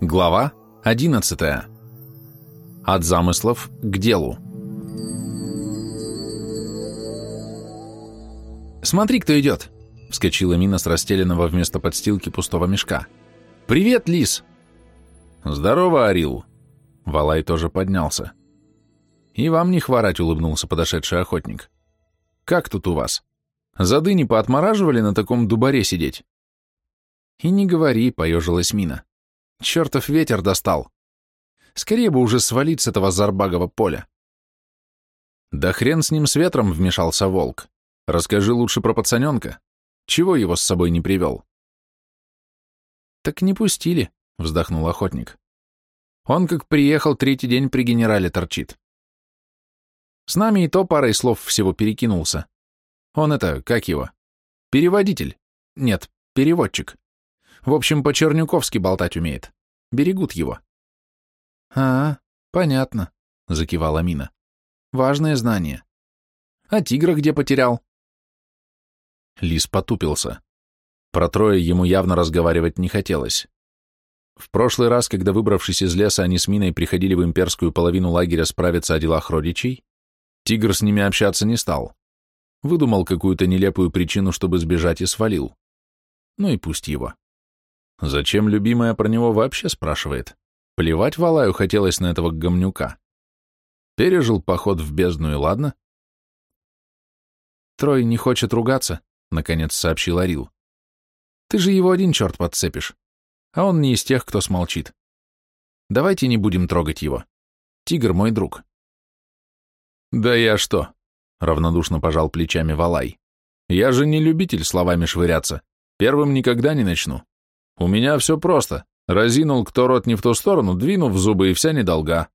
Глава 11. От замыслов к делу. «Смотри, кто идет!» — вскочила Мина с расстеленного вместо подстилки пустого мешка. «Привет, лис!» «Здорово, Орил!» Валай тоже поднялся. «И вам не хворать», — улыбнулся подошедший охотник. «Как тут у вас? Зады не поотмораживали на таком дубаре сидеть?» «И не говори», — поежилась Мина. Чертов ветер достал. Скорее бы уже свалить с этого зарбагого поля. Да хрен с ним с ветром, вмешался волк. Расскажи лучше про пацаненка. Чего его с собой не привел? Так не пустили, вздохнул охотник. Он как приехал, третий день при генерале торчит. С нами и то парой слов всего перекинулся. Он это, как его? Переводитель. Нет, переводчик. В общем, по-чернюковски болтать умеет. Берегут его. А, понятно, закивала Мина. Важное знание. А тигра где потерял? Лис потупился. Про трое ему явно разговаривать не хотелось. В прошлый раз, когда, выбравшись из леса, они с Миной приходили в имперскую половину лагеря справиться о делах родичей, тигр с ними общаться не стал. Выдумал какую-то нелепую причину, чтобы сбежать, и свалил. Ну и пусть его. Зачем любимая про него вообще спрашивает? Плевать Валаю хотелось на этого гомнюка. Пережил поход в бездну и ладно. Трой не хочет ругаться, наконец сообщил Арил. Ты же его один черт подцепишь, а он не из тех, кто смолчит. Давайте не будем трогать его. Тигр мой друг. Да я что? Равнодушно пожал плечами Валай. Я же не любитель словами швыряться. Первым никогда не начну. У меня все просто. Разинул кто рот не в ту сторону, двинув зубы, и вся недолга.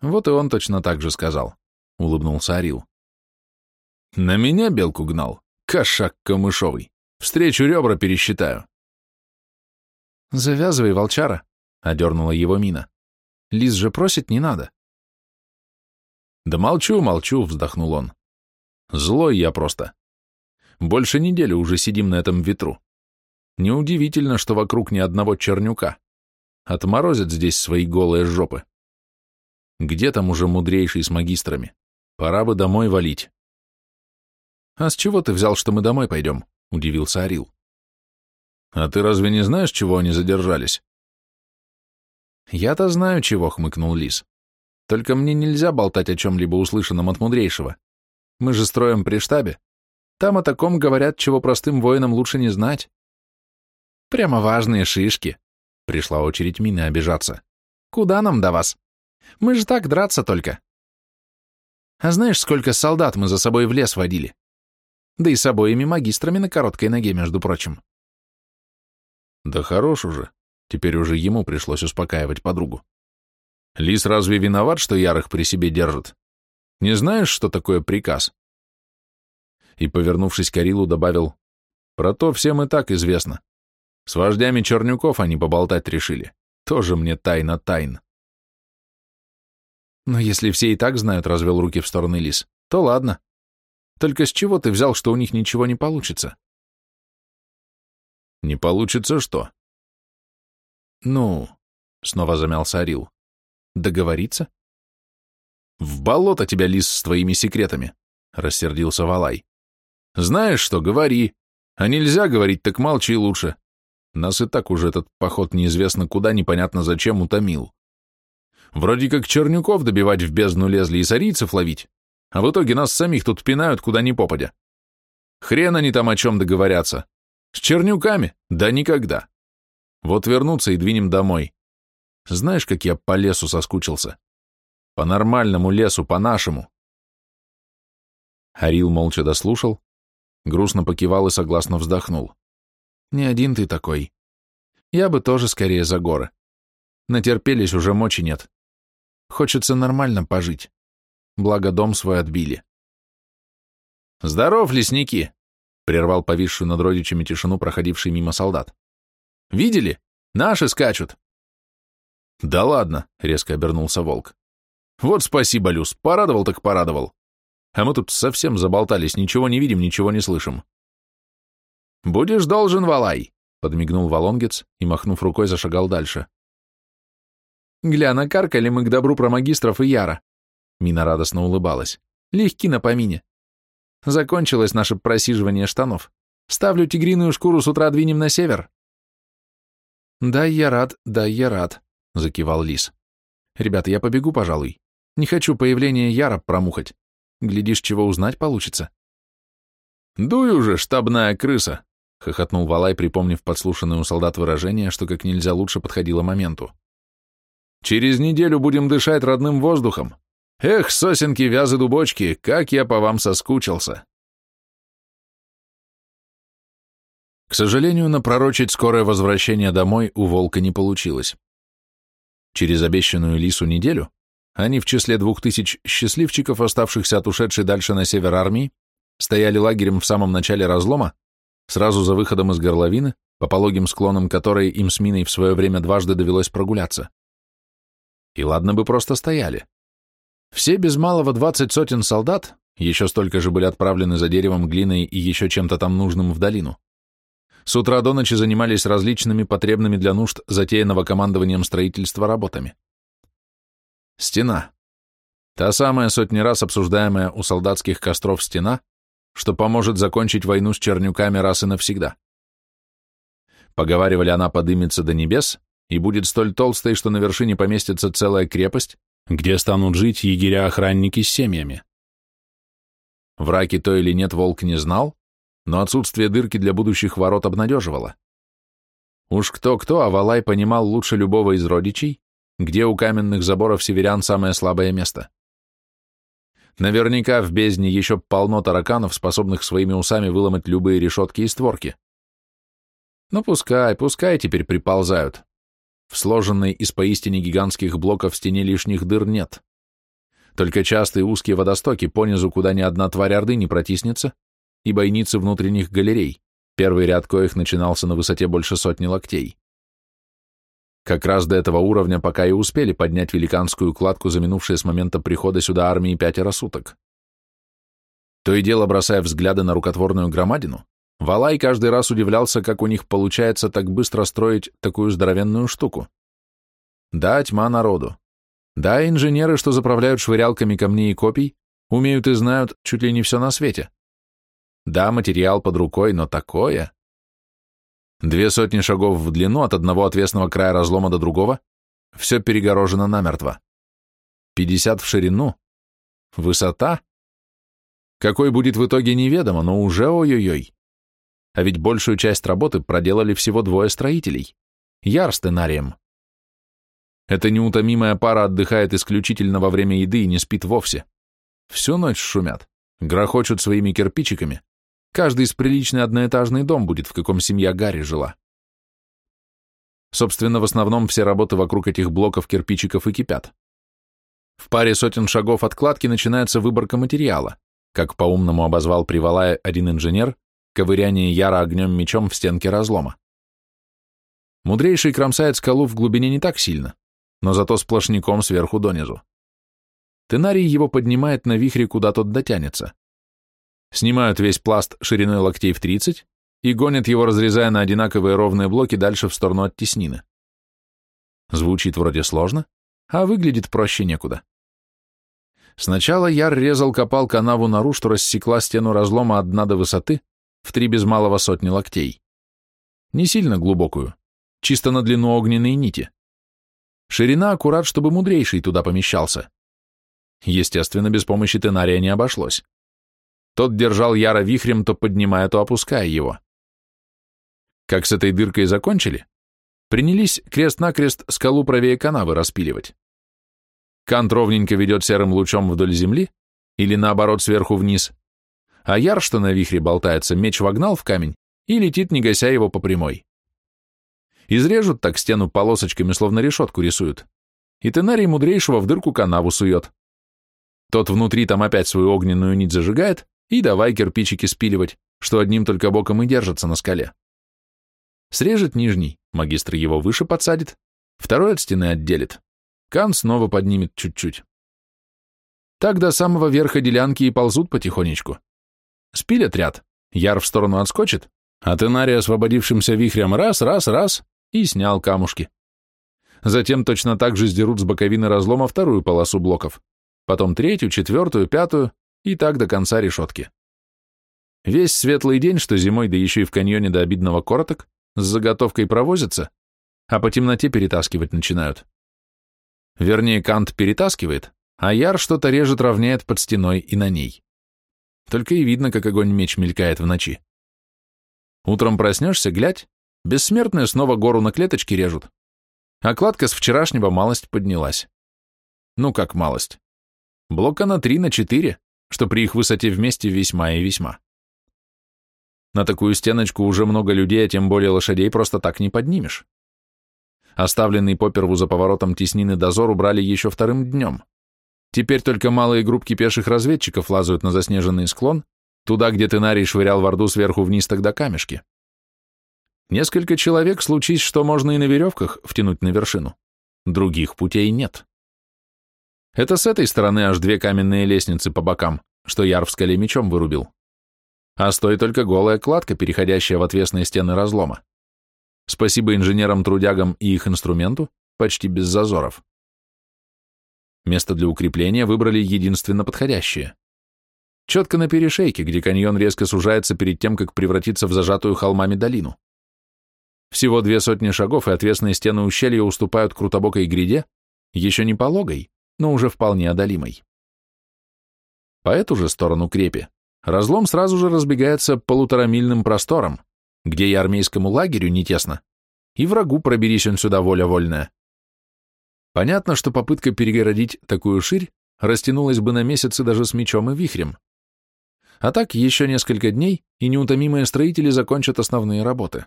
Вот и он точно так же сказал, — улыбнулся Арил. На меня белку гнал, кошак камышовый. Встречу ребра пересчитаю. Завязывай, волчара, — одернула его мина. Лис же просит, не надо. Да молчу, молчу, — вздохнул он. Злой я просто. Больше недели уже сидим на этом ветру. Неудивительно, что вокруг ни одного чернюка. Отморозят здесь свои голые жопы. Где там уже мудрейший с магистрами? Пора бы домой валить. А с чего ты взял, что мы домой пойдем? Удивился Арил. А ты разве не знаешь, чего они задержались? Я-то знаю, чего, хмыкнул Лис. Только мне нельзя болтать о чем-либо услышанном от мудрейшего. Мы же строим при штабе. Там о таком говорят, чего простым воинам лучше не знать. Прямо важные шишки. Пришла очередь Мины обижаться. Куда нам до вас? Мы же так драться только. А знаешь, сколько солдат мы за собой в лес водили? Да и с обоими магистрами на короткой ноге, между прочим. Да хорош уже. Теперь уже ему пришлось успокаивать подругу. Лис разве виноват, что ярых при себе держит? Не знаешь, что такое приказ? И, повернувшись к Арилу, добавил, про то всем и так известно. С вождями чернюков они поболтать решили. Тоже мне тайна тайн. Но если все и так знают, развел руки в стороны лис, то ладно. Только с чего ты взял, что у них ничего не получится? Не получится что? Ну, снова замялся Орил. Договориться? В болото тебя, лис, с твоими секретами, рассердился Валай. Знаешь что, говори. А нельзя говорить, так молчи лучше. Нас и так уже этот поход неизвестно куда, непонятно зачем, утомил. Вроде как чернюков добивать в бездну лезли и сарийцев ловить, а в итоге нас самих тут пинают куда ни попадя. Хрен они там о чем договорятся. С чернюками? Да никогда. Вот вернуться и двинем домой. Знаешь, как я по лесу соскучился? По нормальному лесу, по-нашему. Арил молча дослушал, грустно покивал и согласно вздохнул. Не один ты такой. Я бы тоже скорее за горы. Натерпелись, уже мочи нет. Хочется нормально пожить. Благо дом свой отбили. «Здоров, лесники!» — прервал повисшую над родичами тишину проходивший мимо солдат. «Видели? Наши скачут!» «Да ладно!» — резко обернулся волк. «Вот спасибо, Люс, порадовал так порадовал. А мы тут совсем заболтались, ничего не видим, ничего не слышим. «Будешь должен, Валай!» подмигнул Волонгец и, махнув рукой, зашагал дальше. «Гля, накаркали мы к добру про магистров и Яра!» Мина радостно улыбалась. «Легки на помине. Закончилось наше просиживание штанов. Ставлю тигриную шкуру, с утра двинем на север». «Да, я рад, да, я рад», — закивал Лис. «Ребята, я побегу, пожалуй. Не хочу появление Яра промухать. Глядишь, чего узнать получится». «Дуй уже, штабная крыса!» — хохотнул Валай, припомнив подслушанное у солдат выражение, что как нельзя лучше подходило моменту. «Через неделю будем дышать родным воздухом. Эх, сосенки, вязы, дубочки, как я по вам соскучился!» К сожалению, напророчить скорое возвращение домой у Волка не получилось. Через обещанную Лису неделю они в числе двух тысяч счастливчиков, оставшихся от ушедшей дальше на север армии, стояли лагерем в самом начале разлома, сразу за выходом из горловины, по пологим склонам которой им с Миной в свое время дважды довелось прогуляться. И ладно бы просто стояли. Все без малого двадцать сотен солдат, еще столько же были отправлены за деревом, глиной и еще чем-то там нужным в долину. С утра до ночи занимались различными потребными для нужд затеянного командованием строительства работами. Стена. Та самая сотни раз обсуждаемая у солдатских костров стена, что поможет закончить войну с чернюками раз и навсегда. Поговаривали, она подымется до небес и будет столь толстой, что на вершине поместится целая крепость, где станут жить егеря-охранники с семьями. Враки то или нет волк не знал, но отсутствие дырки для будущих ворот обнадеживало. Уж кто-кто, а Валай понимал лучше любого из родичей, где у каменных заборов северян самое слабое место. Наверняка в бездне еще полно тараканов, способных своими усами выломать любые решетки и створки. Но пускай, пускай теперь приползают. В сложенной из поистине гигантских блоков стене лишних дыр нет. Только частые узкие водостоки понизу, куда ни одна тварь Орды не протиснется, и бойницы внутренних галерей, первый ряд коих начинался на высоте больше сотни локтей. Как раз до этого уровня пока и успели поднять великанскую кладку за с момента прихода сюда армии пятеро суток. То и дело, бросая взгляды на рукотворную громадину, Валай каждый раз удивлялся, как у них получается так быстро строить такую здоровенную штуку. Да, тьма народу. Да, инженеры, что заправляют швырялками камней и копий, умеют и знают чуть ли не все на свете. Да, материал под рукой, но такое... Две сотни шагов в длину от одного отвесного края разлома до другого, все перегорожено намертво. Пятьдесят в ширину. Высота? Какой будет в итоге неведомо, но уже ой-ой-ой. А ведь большую часть работы проделали всего двое строителей. Яр с тенарием. Эта неутомимая пара отдыхает исключительно во время еды и не спит вовсе. Всю ночь шумят, грохочут своими кирпичиками, Каждый из приличный одноэтажный дом будет, в каком семья Гарри жила. Собственно, в основном все работы вокруг этих блоков кирпичиков и кипят. В паре сотен шагов от кладки начинается выборка материала, как по-умному обозвал привалая один инженер, ковыряние яра огнем-мечом в стенке разлома. Мудрейший кромсает скалу в глубине не так сильно, но зато сплошняком сверху донизу. Тенарий его поднимает на вихре, куда тот дотянется снимают весь пласт шириной локтей в 30 и гонят его, разрезая на одинаковые ровные блоки дальше в сторону от теснины. Звучит вроде сложно, а выглядит проще некуда. Сначала Яр резал копал канаву нору, что рассекла стену разлома от дна до высоты в три без малого сотни локтей. Не сильно глубокую, чисто на длину огненной нити. Ширина аккурат, чтобы мудрейший туда помещался. Естественно, без помощи тенария не обошлось. Тот держал Яра вихрем, то поднимая, то опуская его. Как с этой дыркой закончили, принялись крест-накрест скалу правее канавы распиливать. Кант ровненько ведет серым лучом вдоль земли, или наоборот сверху вниз, а Яр, что на вихре болтается, меч вогнал в камень и летит, не гася его по прямой. Изрежут так стену полосочками, словно решетку рисуют, и тенарий мудрейшего в дырку канаву сует. Тот внутри там опять свою огненную нить зажигает, и давай кирпичики спиливать, что одним только боком и держатся на скале. Срежет нижний, магистр его выше подсадит, второй от стены отделит. Кан снова поднимет чуть-чуть. Так до самого верха делянки и ползут потихонечку. Спилят ряд, яр в сторону отскочит, А Тенари освободившимся вихрем раз, раз, раз и снял камушки. Затем точно так же сдерут с боковины разлома вторую полосу блоков, потом третью, четвертую, пятую и так до конца решетки. Весь светлый день, что зимой, да еще и в каньоне до обидного короток, с заготовкой провозятся, а по темноте перетаскивать начинают. Вернее, Кант перетаскивает, а Яр что-то режет, равняет под стеной и на ней. Только и видно, как огонь-меч мелькает в ночи. Утром проснешься, глядь, бессмертные снова гору на клеточки режут. А кладка с вчерашнего малость поднялась. Ну как малость? Блока на три, на четыре, что при их высоте вместе весьма и весьма. На такую стеночку уже много людей, а тем более лошадей, просто так не поднимешь. Оставленный поперву за поворотом теснины дозор убрали еще вторым днем. Теперь только малые группки пеших разведчиков лазают на заснеженный склон, туда, где Тенарий швырял в Орду сверху вниз тогда камешки. Несколько человек, случись, что можно и на веревках втянуть на вершину. Других путей нет. Это с этой стороны аж две каменные лестницы по бокам, что Яр в скале мечом вырубил. А с той только голая кладка, переходящая в отвесные стены разлома. Спасибо инженерам-трудягам и их инструменту, почти без зазоров. Место для укрепления выбрали единственно подходящее. Четко на перешейке, где каньон резко сужается перед тем, как превратиться в зажатую холмами долину. Всего две сотни шагов, и отвесные стены ущелья уступают крутобокой гряде, еще не пологой, но уже вполне одолимой. По эту же сторону крепи разлом сразу же разбегается полуторамильным простором, где и армейскому лагерю не тесно, и врагу проберись он сюда воля вольная. Понятно, что попытка перегородить такую ширь растянулась бы на месяцы даже с мечом и вихрем. А так еще несколько дней, и неутомимые строители закончат основные работы.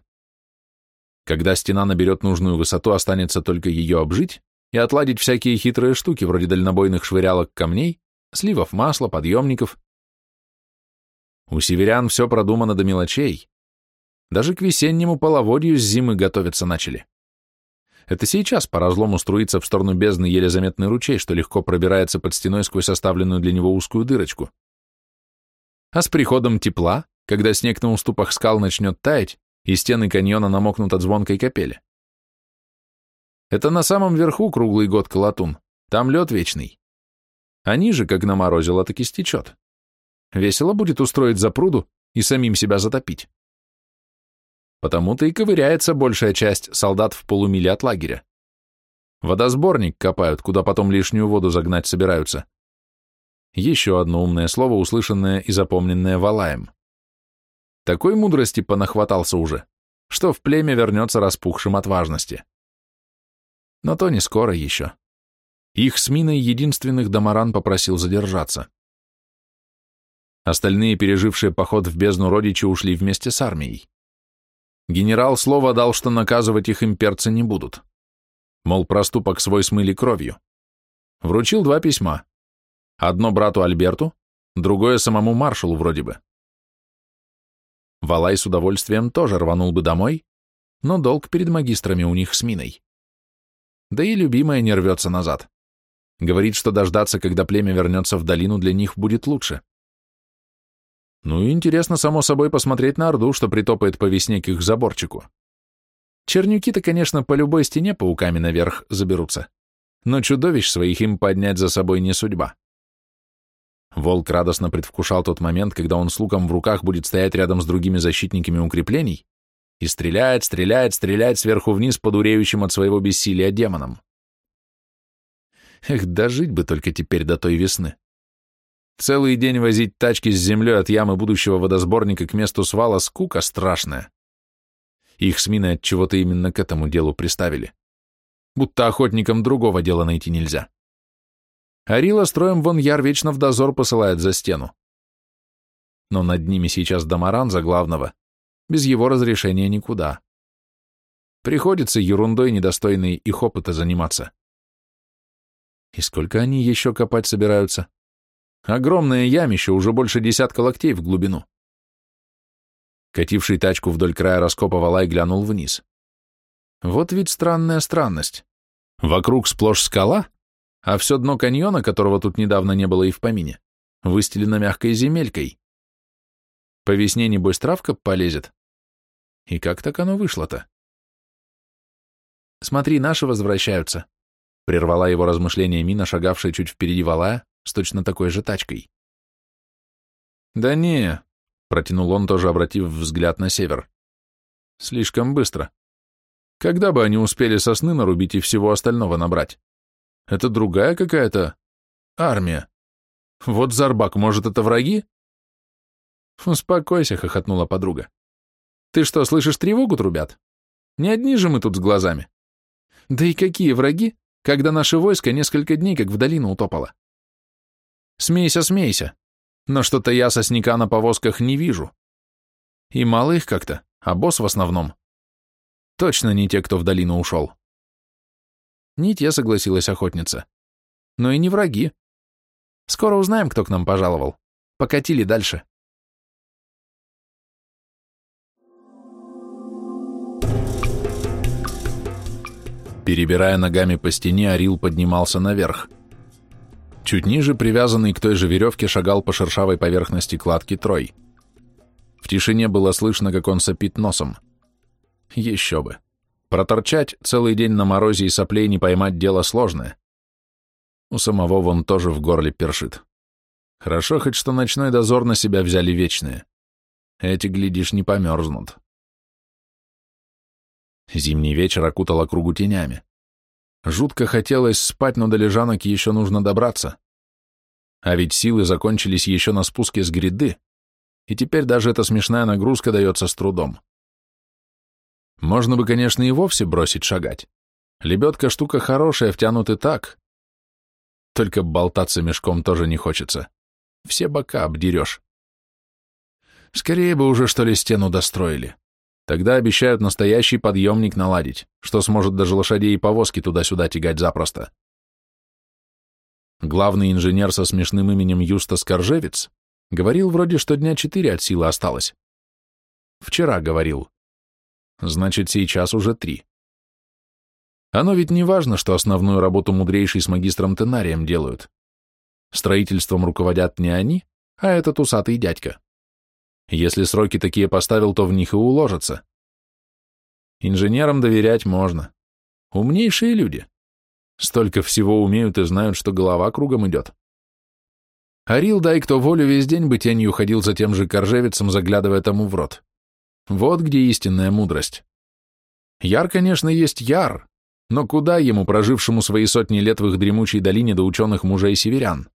Когда стена наберет нужную высоту, останется только ее обжить и отладить всякие хитрые штуки, вроде дальнобойных швырялок камней, сливов масла, подъемников. У северян все продумано до мелочей, даже к весеннему половодью с зимы готовиться начали. Это сейчас по разлому струится в сторону бездны еле заметный ручей, что легко пробирается под стеной сквозь оставленную для него узкую дырочку. А с приходом тепла, когда снег на уступах скал начнет таять, и стены каньона намокнут от звонкой капели. Это на самом верху круглый год колотун, там лед вечный. А ниже, как наморозило, так и стечет. Весело будет устроить запруду и самим себя затопить. Потому-то и ковыряется большая часть солдат в полумиле от лагеря. Водосборник копают, куда потом лишнюю воду загнать собираются. Еще одно умное слово, услышанное и запомненное Валаем. Такой мудрости понахватался уже, что в племя вернется распухшим от важности. Но то не скоро еще. Их с Миной единственных Дамаран попросил задержаться. Остальные, пережившие поход в бездну родичи, ушли вместе с армией. Генерал слово дал, что наказывать их имперцы не будут. Мол, проступок свой смыли кровью. Вручил два письма. Одно брату Альберту, другое самому маршалу вроде бы. Валай с удовольствием тоже рванул бы домой, но долг перед магистрами у них с Миной. Да и любимая не рвется назад. Говорит, что дождаться, когда племя вернется в долину, для них будет лучше. Ну и интересно, само собой, посмотреть на Орду, что притопает по весне к их заборчику. Чернюки-то, конечно, по любой стене пауками наверх заберутся, но чудовищ своих им поднять за собой не судьба. Волк радостно предвкушал тот момент, когда он с луком в руках будет стоять рядом с другими защитниками укреплений и стреляет, стреляет, стреляет сверху вниз по дуреющим от своего бессилия демонам. Эх, дожить бы только теперь до той весны. Целый день возить тачки с землей от ямы будущего водосборника к месту свала скука страшная. Их с Миной от чего-то именно к этому делу приставили. Будто охотникам другого дела найти нельзя. Арила строем вон яр вечно в дозор посылает за стену. Но над ними сейчас Дамаран за главного. Без его разрешения никуда. Приходится ерундой недостойной их опыта заниматься. И сколько они еще копать собираются? Огромное ямище, уже больше десятка локтей в глубину. Кативший тачку вдоль края раскопа Валай глянул вниз. Вот ведь странная странность. Вокруг сплошь скала, а все дно каньона, которого тут недавно не было и в помине, выстелено мягкой земелькой. По весне, небось, травка полезет, И как так оно вышло-то? Смотри, наши возвращаются, прервала его размышления Мина, шагавшая чуть впереди вала, с точно такой же тачкой. Да не, протянул он, тоже обратив взгляд на север. Слишком быстро. Когда бы они успели сосны нарубить и всего остального набрать? Это другая какая-то армия. Вот Зарбак, может, это враги? Успокойся, хохотнула подруга. Ты что, слышишь, тревогу трубят? Не одни же мы тут с глазами. Да и какие враги, когда наше войско несколько дней как в долину утопало? Смейся, смейся. Но что-то я сосняка на повозках не вижу. И мало их как-то, а босс в основном. Точно не те, кто в долину ушел. Не те, согласилась охотница. Но и не враги. Скоро узнаем, кто к нам пожаловал. Покатили дальше. Перебирая ногами по стене, Арил поднимался наверх. Чуть ниже, привязанный к той же веревке, шагал по шершавой поверхности кладки Трой. В тишине было слышно, как он сопит носом. Еще бы. Проторчать целый день на морозе и соплей не поймать дело сложное. У самого вон тоже в горле першит. Хорошо хоть, что ночной дозор на себя взяли вечные. Эти, глядишь, не померзнут. Зимний вечер окутал округу тенями. Жутко хотелось спать, но до лежанок еще нужно добраться. А ведь силы закончились еще на спуске с гряды, и теперь даже эта смешная нагрузка дается с трудом. Можно бы, конечно, и вовсе бросить шагать. Лебедка штука хорошая, втянут и так. Только болтаться мешком тоже не хочется. Все бока обдерешь. Скорее бы уже, что ли, стену достроили. Тогда обещают настоящий подъемник наладить, что сможет даже лошадей и повозки туда-сюда тягать запросто. Главный инженер со смешным именем Юстас Коржевец говорил вроде, что дня четыре от силы осталось. Вчера говорил. Значит, сейчас уже три. Оно ведь не важно, что основную работу мудрейший с магистром Тенарием делают. Строительством руководят не они, а этот усатый дядька. Если сроки такие поставил, то в них и уложатся. Инженерам доверять можно. Умнейшие люди. Столько всего умеют и знают, что голова кругом идет. Арил, дай кто волю, весь день бы тенью ходил за тем же коржевицем, заглядывая тому в рот. Вот где истинная мудрость. Яр, конечно, есть яр, но куда ему, прожившему свои сотни лет в их дремучей долине до ученых мужей северян?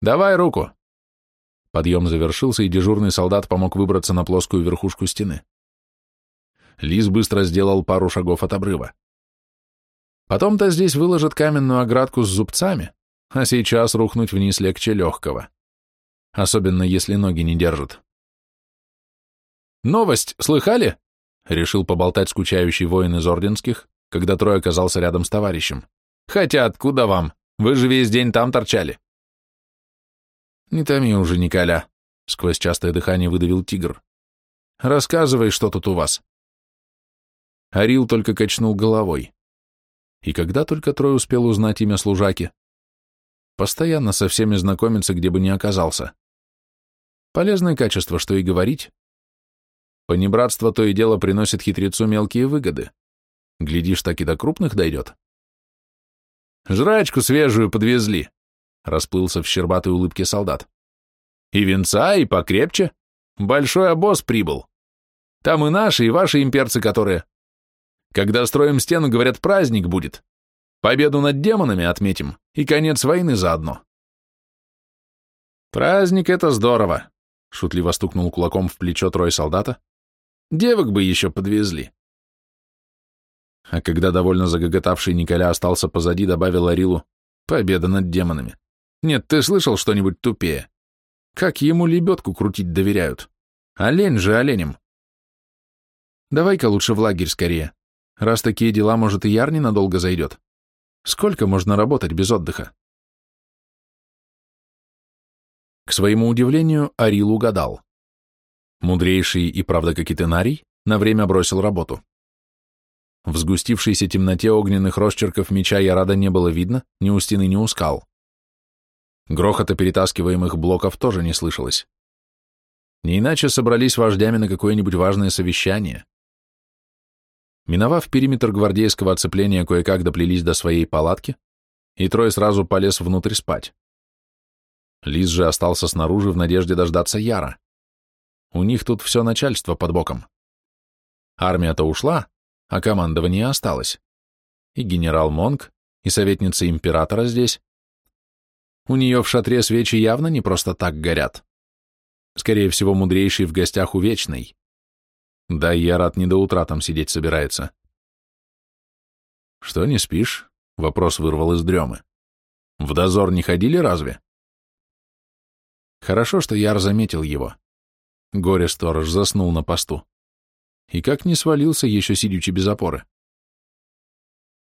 «Давай руку!» Подъем завершился, и дежурный солдат помог выбраться на плоскую верхушку стены. Лис быстро сделал пару шагов от обрыва. Потом-то здесь выложат каменную оградку с зубцами, а сейчас рухнуть вниз легче легкого. Особенно, если ноги не держат. «Новость, слыхали?» — решил поболтать скучающий воин из Орденских, когда Трой оказался рядом с товарищем. «Хотя откуда вам? Вы же весь день там торчали». «Не томи уже, Николя», — сквозь частое дыхание выдавил тигр. «Рассказывай, что тут у вас». Арил только качнул головой. И когда только Трой успел узнать имя служаки? Постоянно со всеми знакомиться, где бы ни оказался. Полезное качество, что и говорить. Понебратство то и дело приносит хитрецу мелкие выгоды. Глядишь, так и до крупных дойдет. «Жрачку свежую подвезли», расплылся в щербатой улыбке солдат. И венца, и покрепче. Большой обоз прибыл. Там и наши, и ваши имперцы, которые... Когда строим стену, говорят, праздник будет. Победу над демонами отметим, и конец войны заодно. Праздник — это здорово, — шутливо стукнул кулаком в плечо трое солдата. Девок бы еще подвезли. А когда довольно загоготавший Николя остался позади, добавил Арилу «Победа над демонами». Нет, ты слышал что-нибудь тупее? Как ему лебедку крутить доверяют? Олень же оленем. Давай-ка лучше в лагерь скорее. Раз такие дела, может, и Яр ненадолго зайдет. Сколько можно работать без отдыха? К своему удивлению, Арил угадал. Мудрейший и, правда, как и Тенарий, на время бросил работу. В сгустившейся темноте огненных росчерков меча Ярада не было видно ни у стены, ни у скал. Грохота перетаскиваемых блоков тоже не слышалось. Не иначе собрались вождями на какое-нибудь важное совещание. Миновав периметр гвардейского оцепления, кое-как доплелись до своей палатки, и Трой сразу полез внутрь спать. Лис же остался снаружи в надежде дождаться Яра. У них тут все начальство под боком. Армия-то ушла, а командование осталось. И генерал Монг, и советница императора здесь. У нее в шатре свечи явно не просто так горят. Скорее всего, мудрейший в гостях у Вечной. Да, я рад не до утра там сидеть собирается. Что, не спишь? Вопрос вырвал из дремы. В дозор не ходили разве? Хорошо, что Яр заметил его. Горе-сторож заснул на посту. И как не свалился, еще сидячи без опоры.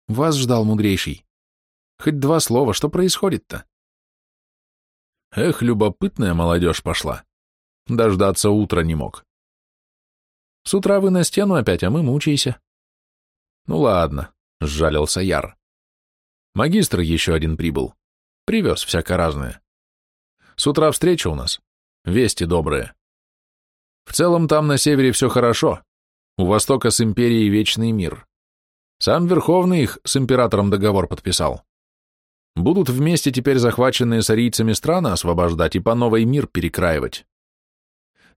Вас ждал мудрейший. Хоть два слова, что происходит-то? Эх, любопытная молодежь пошла. Дождаться утра не мог. С утра вы на стену опять, а мы мучайся. Ну ладно, сжалился Яр. Магистр еще один прибыл. Привез всяко разное. С утра встреча у нас. Вести добрые. В целом там на севере все хорошо. У востока с империей вечный мир. Сам Верховный их с императором договор подписал. Будут вместе теперь захваченные сарийцами страны освобождать и по новой мир перекраивать.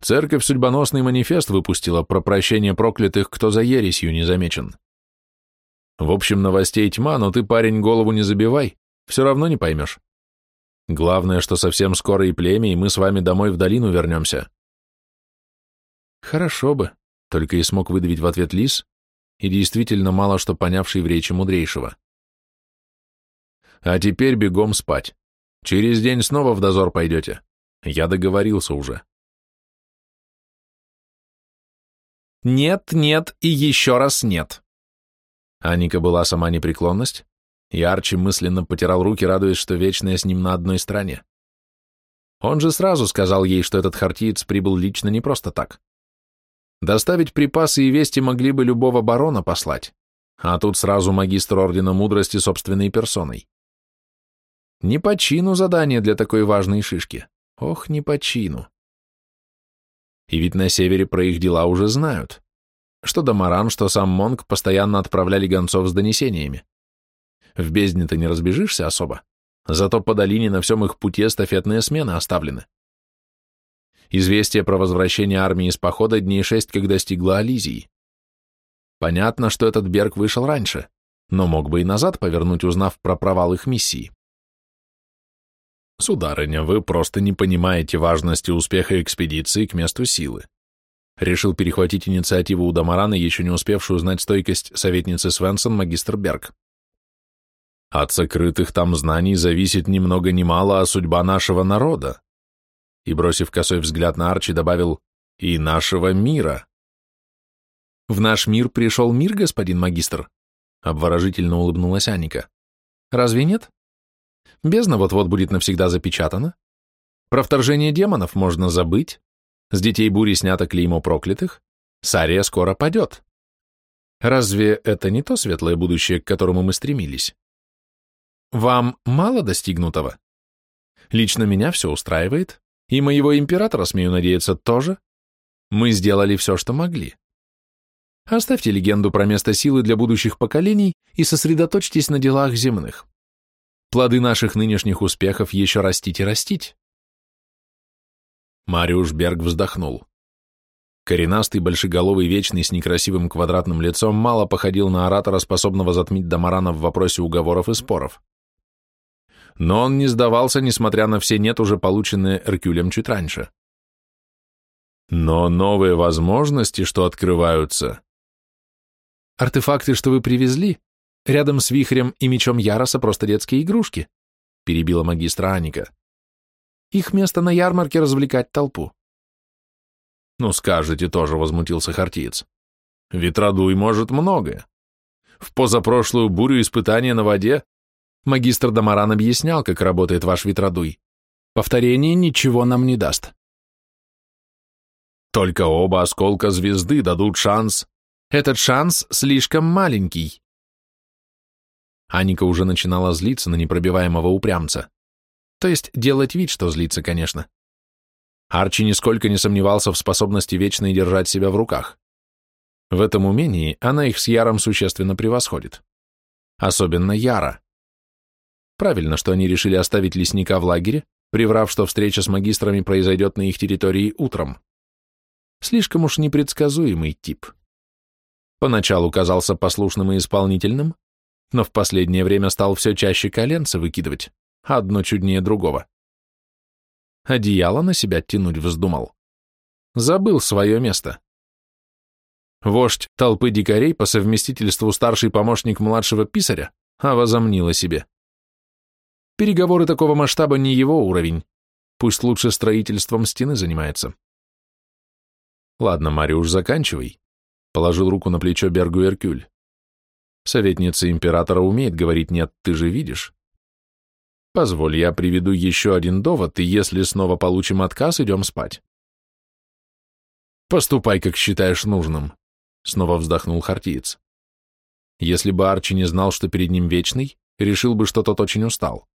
Церковь судьбоносный манифест выпустила про прощение проклятых, кто за ересью не замечен. В общем, новостей тьма, но ты, парень, голову не забивай, все равно не поймешь. Главное, что совсем скоро и племя, и мы с вами домой в долину вернемся. Хорошо бы, только и смог выдавить в ответ лис, и действительно мало что понявший в речи мудрейшего. А теперь бегом спать. Через день снова в дозор пойдете. Я договорился уже. Нет, нет и еще раз нет. Аника была сама непреклонность, и Арчи мысленно потирал руки, радуясь, что Вечная с ним на одной стороне. Он же сразу сказал ей, что этот хартиец прибыл лично не просто так. Доставить припасы и вести могли бы любого барона послать, а тут сразу магистр Ордена Мудрости собственной персоной. Не по чину задание для такой важной шишки. Ох, не по чину. И ведь на севере про их дела уже знают. Что Дамаран, что сам Монг постоянно отправляли гонцов с донесениями. В бездне-то не разбежишься особо, зато по долине на всем их пути эстафетные смены оставлены. Известие про возвращение армии из похода дней шесть, как достигло Ализии. Понятно, что этот Берг вышел раньше, но мог бы и назад повернуть, узнав про провал их миссии. «Сударыня, вы просто не понимаете важности успеха экспедиции к месту силы». Решил перехватить инициативу у Дамарана, еще не успевшую узнать стойкость советницы Свенсон, магистр Берг. «От сокрытых там знаний зависит ни много ни мало, а судьба нашего народа». И, бросив косой взгляд на Арчи, добавил «и нашего мира». «В наш мир пришел мир, господин магистр?» Обворожительно улыбнулась Аника. «Разве нет?» Бездна вот-вот будет навсегда запечатана. Про вторжение демонов можно забыть. С детей бури снято клеймо проклятых. Сария скоро падет. Разве это не то светлое будущее, к которому мы стремились? Вам мало достигнутого? Лично меня все устраивает, и моего императора, смею надеяться, тоже. Мы сделали все, что могли. Оставьте легенду про место силы для будущих поколений и сосредоточьтесь на делах земных. Плоды наших нынешних успехов еще растить и растить. Мариуш Берг вздохнул. Коренастый, большеголовый, вечный, с некрасивым квадратным лицом мало походил на оратора, способного затмить Дамарана в вопросе уговоров и споров. Но он не сдавался, несмотря на все нет, уже полученные Эркюлем чуть раньше. Но новые возможности, что открываются... Артефакты, что вы привезли, Рядом с вихрем и мечом Яроса просто детские игрушки, перебила магистра Аника. Их место на ярмарке развлекать толпу. Ну, скажете тоже, возмутился Хартиец. Ветродуй может многое. В позапрошлую бурю испытания на воде магистр Дамаран объяснял, как работает ваш ветродуй. Повторение ничего нам не даст. Только оба осколка звезды дадут шанс. Этот шанс слишком маленький. Аника уже начинала злиться на непробиваемого упрямца. То есть делать вид, что злится, конечно. Арчи нисколько не сомневался в способности вечно держать себя в руках. В этом умении она их с Яром существенно превосходит. Особенно Яра. Правильно, что они решили оставить лесника в лагере, приврав, что встреча с магистрами произойдет на их территории утром. Слишком уж непредсказуемый тип. Поначалу казался послушным и исполнительным, но в последнее время стал все чаще коленца выкидывать, одно чуднее другого. Одеяло на себя тянуть вздумал. Забыл свое место. Вождь толпы дикарей по совместительству старший помощник младшего писаря, а возомнила себе. Переговоры такого масштаба не его уровень. Пусть лучше строительством стены занимается. Ладно, Мариуш, заканчивай. Положил руку на плечо Бергу Эркюль. Советница императора умеет говорить «нет, ты же видишь». Позволь, я приведу еще один довод, и если снова получим отказ, идем спать. Поступай, как считаешь нужным, снова вздохнул Хартиец. Если бы Арчи не знал, что перед ним вечный, решил бы, что тот очень устал.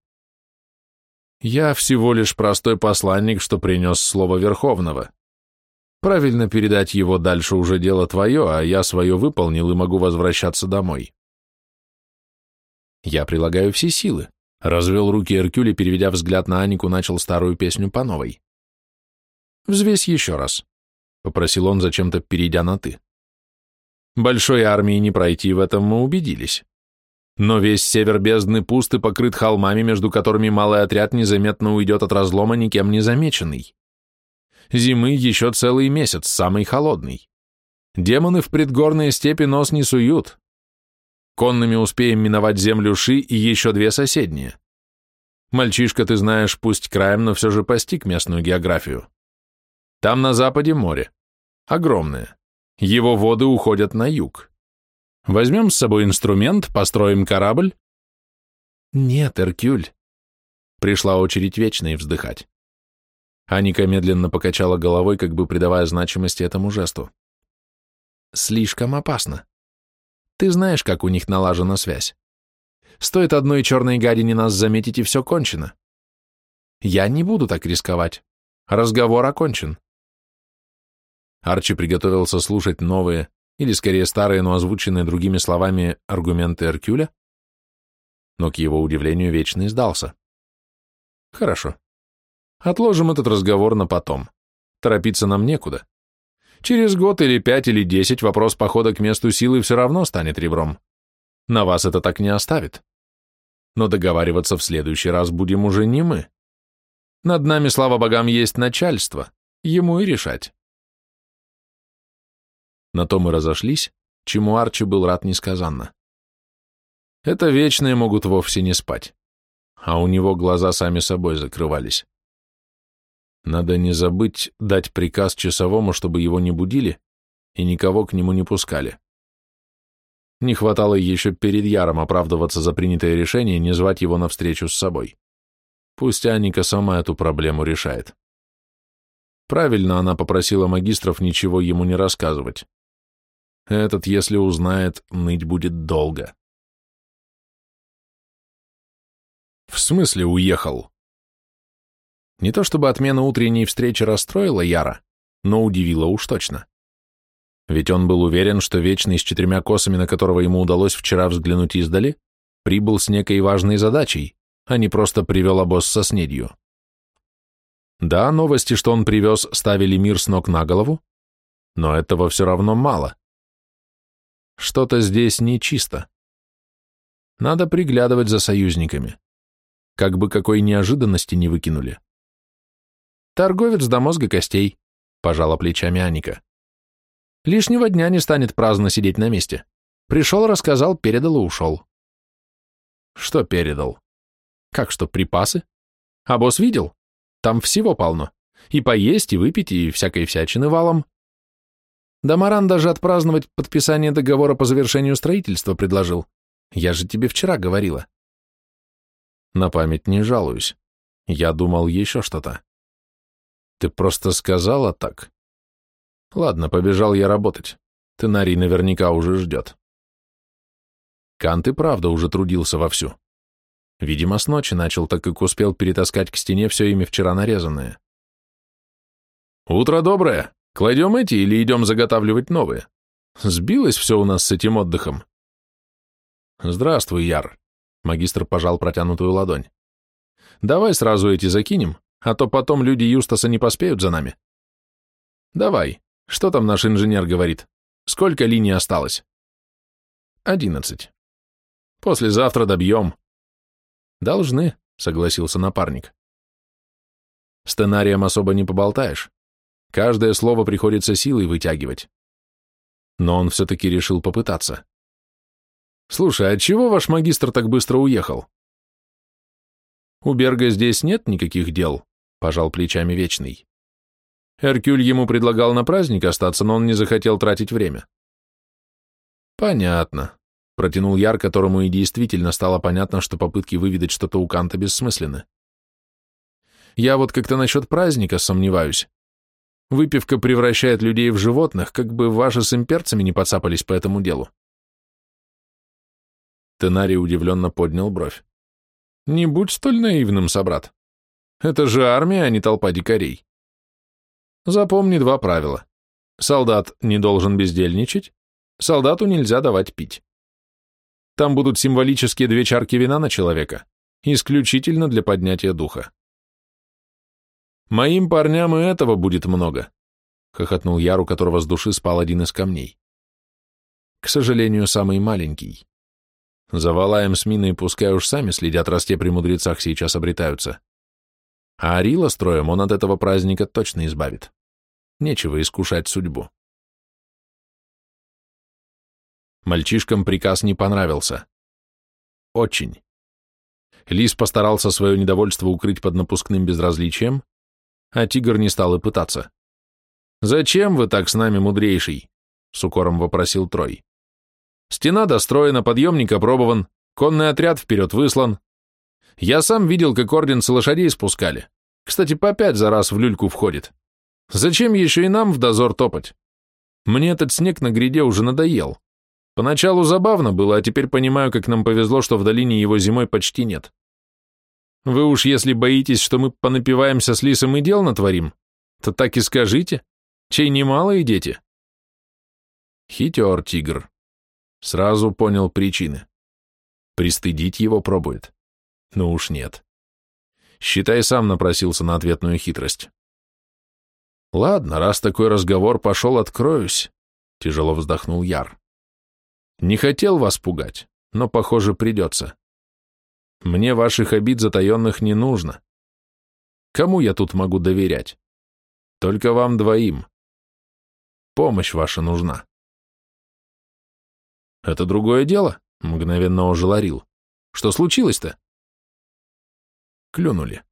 Я всего лишь простой посланник, что принес слово Верховного. Правильно передать его дальше уже дело твое, а я свое выполнил и могу возвращаться домой. Я прилагаю все силы. Развел руки Эркюль и, переведя взгляд на Анику, начал старую песню по новой. «Взвесь еще раз», — попросил он, зачем-то перейдя на «ты». Большой армии не пройти, в этом мы убедились. Но весь север бездны пуст и покрыт холмами, между которыми малый отряд незаметно уйдет от разлома, никем не замеченный. Зимы еще целый месяц, самый холодный. Демоны в предгорные степи нос не суют. Конными успеем миновать землю Ши и еще две соседние. Мальчишка, ты знаешь, пусть краем, но все же постиг местную географию. Там на западе море. Огромное. Его воды уходят на юг. Возьмем с собой инструмент, построим корабль? Нет, Эркюль. Пришла очередь вечной вздыхать. Аника медленно покачала головой, как бы придавая значимости этому жесту. Слишком опасно. Ты знаешь, как у них налажена связь. Стоит одной черной гадине нас заметить, и все кончено. Я не буду так рисковать. Разговор окончен. Арчи приготовился слушать новые, или скорее старые, но озвученные другими словами, аргументы Эркюля, но к его удивлению Вечный сдался. Хорошо. Отложим этот разговор на потом. Торопиться нам некуда. Через год или пять или десять вопрос похода к месту силы все равно станет ребром. На вас это так не оставит. Но договариваться в следующий раз будем уже не мы. Над нами, слава богам, есть начальство. Ему и решать. На то мы разошлись, чему Арчи был рад несказанно. Это вечные могут вовсе не спать. А у него глаза сами собой закрывались. Надо не забыть дать приказ часовому, чтобы его не будили и никого к нему не пускали. Не хватало еще перед Яром оправдываться за принятое решение не звать его навстречу с собой. Пусть Аника сама эту проблему решает. Правильно она попросила магистров ничего ему не рассказывать. Этот, если узнает, ныть будет долго. В смысле уехал? Не то чтобы отмена утренней встречи расстроила Яра, но удивила уж точно. Ведь он был уверен, что Вечный с четырьмя косами, на которого ему удалось вчера взглянуть издали, прибыл с некой важной задачей, а не просто привел обоз со снедью. Да, новости, что он привез, ставили мир с ног на голову, но этого все равно мало. Что-то здесь нечисто. Надо приглядывать за союзниками. Как бы какой неожиданности не выкинули. Торговец до мозга костей, пожала плечами Аника. Лишнего дня не станет праздно сидеть на месте. Пришел, рассказал, передал и ушел. Что передал? Как что, припасы? А босс видел? Там всего полно. И поесть, и выпить, и всякой всячины валом. Дамаран даже отпраздновать подписание договора по завершению строительства предложил. Я же тебе вчера говорила. На память не жалуюсь. Я думал еще что-то. Ты просто сказала так. Ладно, побежал я работать. Тенарий наверняка уже ждет. Кант и правда уже трудился вовсю. Видимо, с ночи начал, так как успел перетаскать к стене все ими вчера нарезанное. «Утро доброе. Кладем эти или идем заготавливать новые? Сбилось все у нас с этим отдыхом». «Здравствуй, Яр», — магистр пожал протянутую ладонь. «Давай сразу эти закинем, а то потом люди Юстаса не поспеют за нами». «Давай. Что там наш инженер говорит? Сколько линий осталось?» «Одиннадцать. Послезавтра добьем». «Должны», — согласился напарник. С тенарием особо не поболтаешь. Каждое слово приходится силой вытягивать. Но он все-таки решил попытаться. «Слушай, а чего ваш магистр так быстро уехал?» «У Берга здесь нет никаких дел», — пожал плечами Вечный. Эркюль ему предлагал на праздник остаться, но он не захотел тратить время. «Понятно», — протянул Яр, которому и действительно стало понятно, что попытки выведать что-то у Канта бессмысленны. Я вот как-то насчет праздника сомневаюсь. Выпивка превращает людей в животных, как бы ваши с имперцами не подцапались по этому делу. Тенарий удивленно поднял бровь. Не будь столь наивным, собрат. Это же армия, а не толпа дикарей. Запомни два правила. Солдат не должен бездельничать, солдату нельзя давать пить. Там будут символические две чарки вина на человека, исключительно для поднятия духа. Моим парням и этого будет много, хохотнул Яр, у которого с души спал один из камней. К сожалению, самый маленький. За Валаем с Миной пускай уж сами следят, раз те при мудрецах сейчас обретаются. А Арила строем он от этого праздника точно избавит. Нечего искушать судьбу. Мальчишкам приказ не понравился. Очень. Лис постарался свое недовольство укрыть под напускным безразличием, а тигр не стал и пытаться. «Зачем вы так с нами, мудрейший?» — с укором вопросил Трой. «Стена достроена, подъемник опробован, конный отряд вперед выслан. Я сам видел, как орден с лошадей спускали. Кстати, по пять за раз в люльку входит. Зачем еще и нам в дозор топать? Мне этот снег на гряде уже надоел. Поначалу забавно было, а теперь понимаю, как нам повезло, что в долине его зимой почти нет. Вы уж если боитесь, что мы понапиваемся с лисом и дел натворим, то так и скажите, чей немалые дети. Хитер тигр. Сразу понял причины. Пристыдить его пробует. Ну уж нет. Считай, сам напросился на ответную хитрость. Ладно, раз такой разговор пошел, откроюсь. Тяжело вздохнул Яр. Не хотел вас пугать, но, похоже, придется. Мне ваших обид затаенных не нужно. Кому я тут могу доверять? Только вам двоим. Помощь ваша нужна. Это другое дело, мгновенно ожил Арил. Что случилось-то? Клюнули.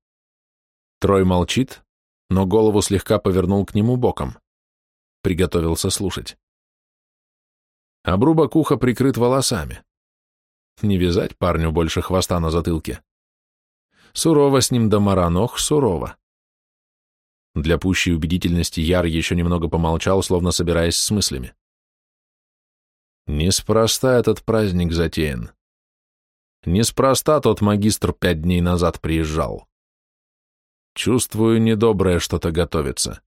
Трой молчит, но голову слегка повернул к нему боком. Приготовился слушать. Обрубок уха прикрыт волосами. Не вязать парню больше хвоста на затылке. Сурово с ним Дамаран, ох, сурово. Для пущей убедительности Яр еще немного помолчал, словно собираясь с мыслями. Неспроста этот праздник затеян. Неспроста тот магистр пять дней назад приезжал. Чувствую, недоброе что-то готовится.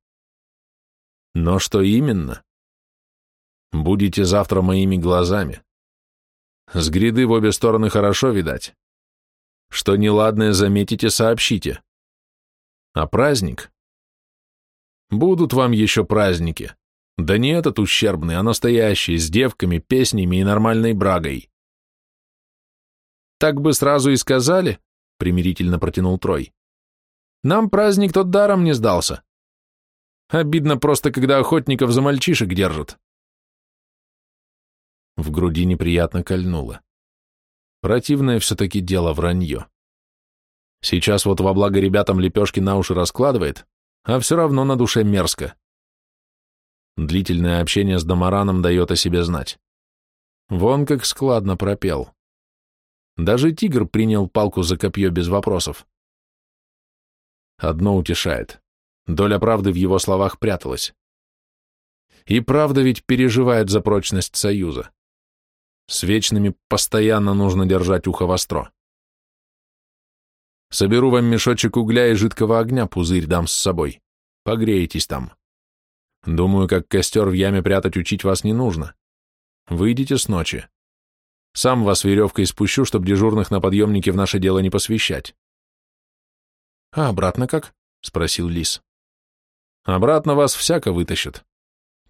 Но что именно? Будете завтра моими глазами. С гряды в обе стороны хорошо видать. Что неладное заметите, сообщите. А праздник? Будут вам еще праздники. Да не этот ущербный, а настоящий, с девками, песнями и нормальной брагой. Так бы сразу и сказали, примирительно протянул Трой. Нам праздник тот даром не сдался. Обидно просто, когда охотников за мальчишек держат. В груди неприятно кольнуло. Противное все-таки дело вранье. Сейчас вот во благо ребятам лепешки на уши раскладывает, а все равно на душе мерзко. Длительное общение с Дамараном дает о себе знать. Вон как складно пропел. Даже тигр принял палку за копье без вопросов. Одно утешает. Доля правды в его словах пряталась. И правда ведь переживает за прочность союза. С вечными постоянно нужно держать ухо востро. Соберу вам мешочек угля и жидкого огня, пузырь дам с собой. Погреетесь там. Думаю, как костер в яме прятать учить вас не нужно. Выйдите с ночи. Сам вас веревкой спущу, чтобы дежурных на подъемнике в наше дело не посвящать. А обратно как? Спросил Лис. Обратно вас всяко вытащат.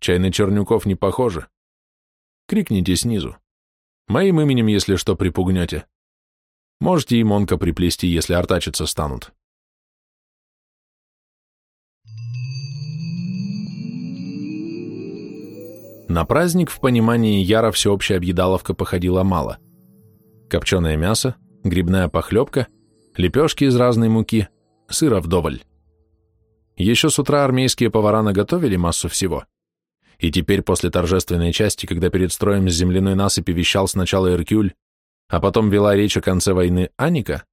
Чай на Чернюков не похоже. Крикните снизу. Моим именем, если что, припугнете. Можете и Монка приплести, если артачиться станут. На праздник в понимании Яра всеобщая объедаловка походила мало. Копченое мясо, грибная похлебка, лепешки из разной муки, сыра вдоволь. Еще с утра армейские повара наготовили массу всего. И теперь после торжественной части, когда перед строем с земляной насыпи вещал сначала Иркюль, а потом вела речь о конце войны Аника,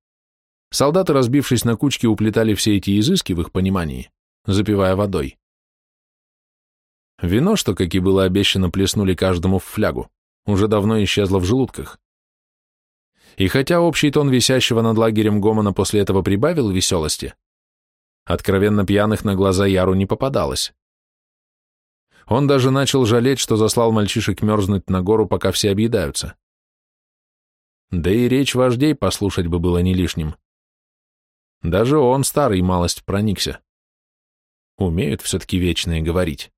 солдаты, разбившись на кучки, уплетали все эти изыски в их понимании, запивая водой. Вино, что, как и было обещано, плеснули каждому в флягу, уже давно исчезло в желудках. И хотя общий тон висящего над лагерем гомона после этого прибавил веселости, откровенно пьяных на глаза Яру не попадалось. Он даже начал жалеть, что заслал мальчишек мерзнуть на гору, пока все объедаются. Да и речь вождей послушать бы было не лишним. Даже он, старый, малость проникся. Умеют все-таки вечные говорить.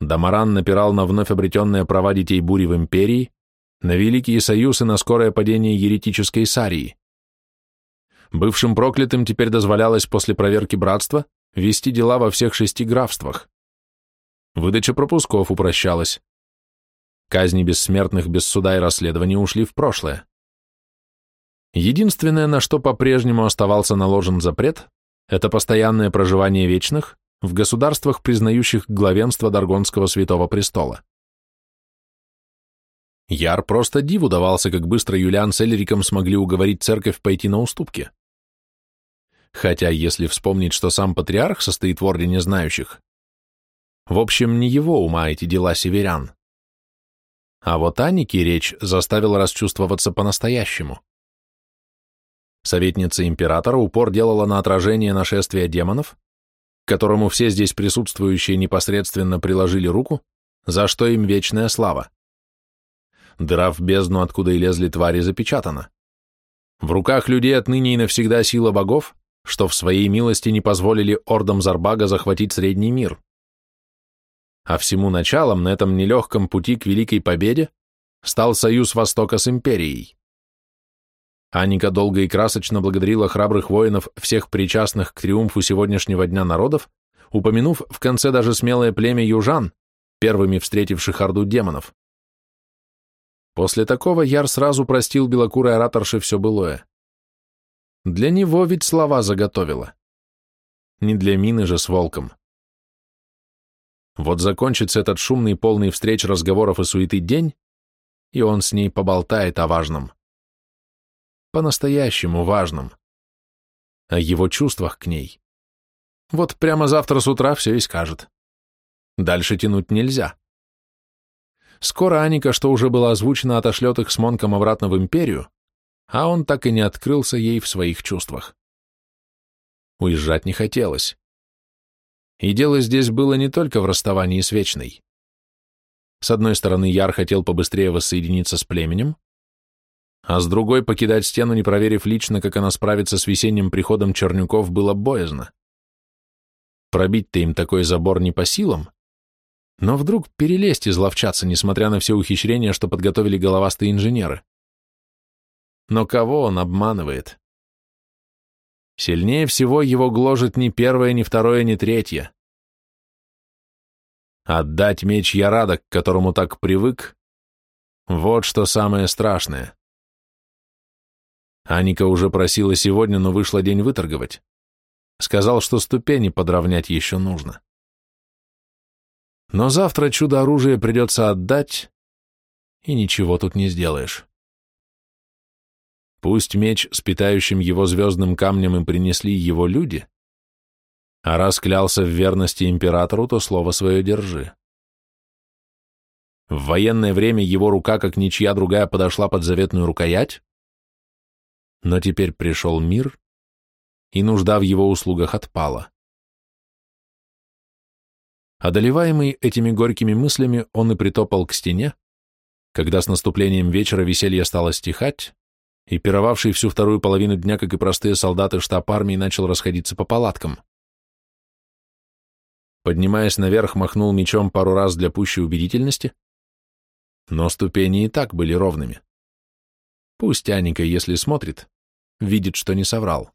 Дамаран напирал на вновь обретенные права детей бури в империи, на Великий Союз и на скорое падение еретической Сарии. Бывшим проклятым теперь дозволялось после проверки братства вести дела во всех шести графствах. Выдача пропусков упрощалась. Казни бессмертных без суда и расследования ушли в прошлое. Единственное, на что по-прежнему оставался наложен запрет, это постоянное проживание вечных в государствах, признающих главенство Даргонского Святого Престола. Яр просто диву давался, как быстро Юлиан с Эльриком смогли уговорить церковь пойти на уступки. Хотя, если вспомнить, что сам патриарх состоит в ордене знающих, в общем, не его ума эти дела северян. А вот Анике речь заставила расчувствоваться по-настоящему. Советница императора упор делала на отражение нашествия демонов, к которому все здесь присутствующие непосредственно приложили руку, за что им вечная слава. Дыра в бездну, откуда и лезли твари, запечатана. В руках людей отныне и навсегда сила богов, что в своей милости не позволили ордам Зарбага захватить Средний мир а всему началом на этом нелегком пути к великой победе стал союз Востока с империей. Аника долго и красочно благодарила храбрых воинов, всех причастных к триумфу сегодняшнего дня народов, упомянув в конце даже смелое племя южан, первыми встретивших орду демонов. После такого Яр сразу простил белокурой ораторше все былое. Для него ведь слова заготовила. Не для Мины же с волком. Вот закончится этот шумный, полный встреч, разговоров и суеты день, и он с ней поболтает о важном. По-настоящему важном. О его чувствах к ней. Вот прямо завтра с утра все и скажет. Дальше тянуть нельзя. Скоро Аника, что уже было озвучено, отошлет их с Монком обратно в Империю, а он так и не открылся ей в своих чувствах. Уезжать не хотелось. И дело здесь было не только в расставании с Вечной. С одной стороны, Яр хотел побыстрее воссоединиться с племенем, а с другой покидать стену, не проверив лично, как она справится с весенним приходом Чернюков, было боязно. Пробить-то им такой забор не по силам, но вдруг перелезть и зловчаться, несмотря на все ухищрения, что подготовили головастые инженеры. Но кого он обманывает? Сильнее всего его гложет ни первое, ни второе, ни третье. Отдать меч Ярада, к которому так привык, вот что самое страшное. Аника уже просила сегодня, но вышла день выторговать. Сказал, что ступени подровнять еще нужно. Но завтра чудо-оружие придется отдать, и ничего тут не сделаешь. Пусть меч с питающим его звездным камнем им принесли его люди, а раз клялся в верности императору, то слово свое держи. В военное время его рука, как ничья другая, подошла под заветную рукоять, но теперь пришел мир, и нужда в его услугах отпала. Одолеваемый этими горькими мыслями, он и притопал к стене, когда с наступлением вечера веселье стало стихать, и пировавший всю вторую половину дня, как и простые солдаты, штаб армии начал расходиться по палаткам. Поднимаясь наверх, махнул мечом пару раз для пущей убедительности, но ступени и так были ровными. Пусть Аника, если смотрит, видит, что не соврал.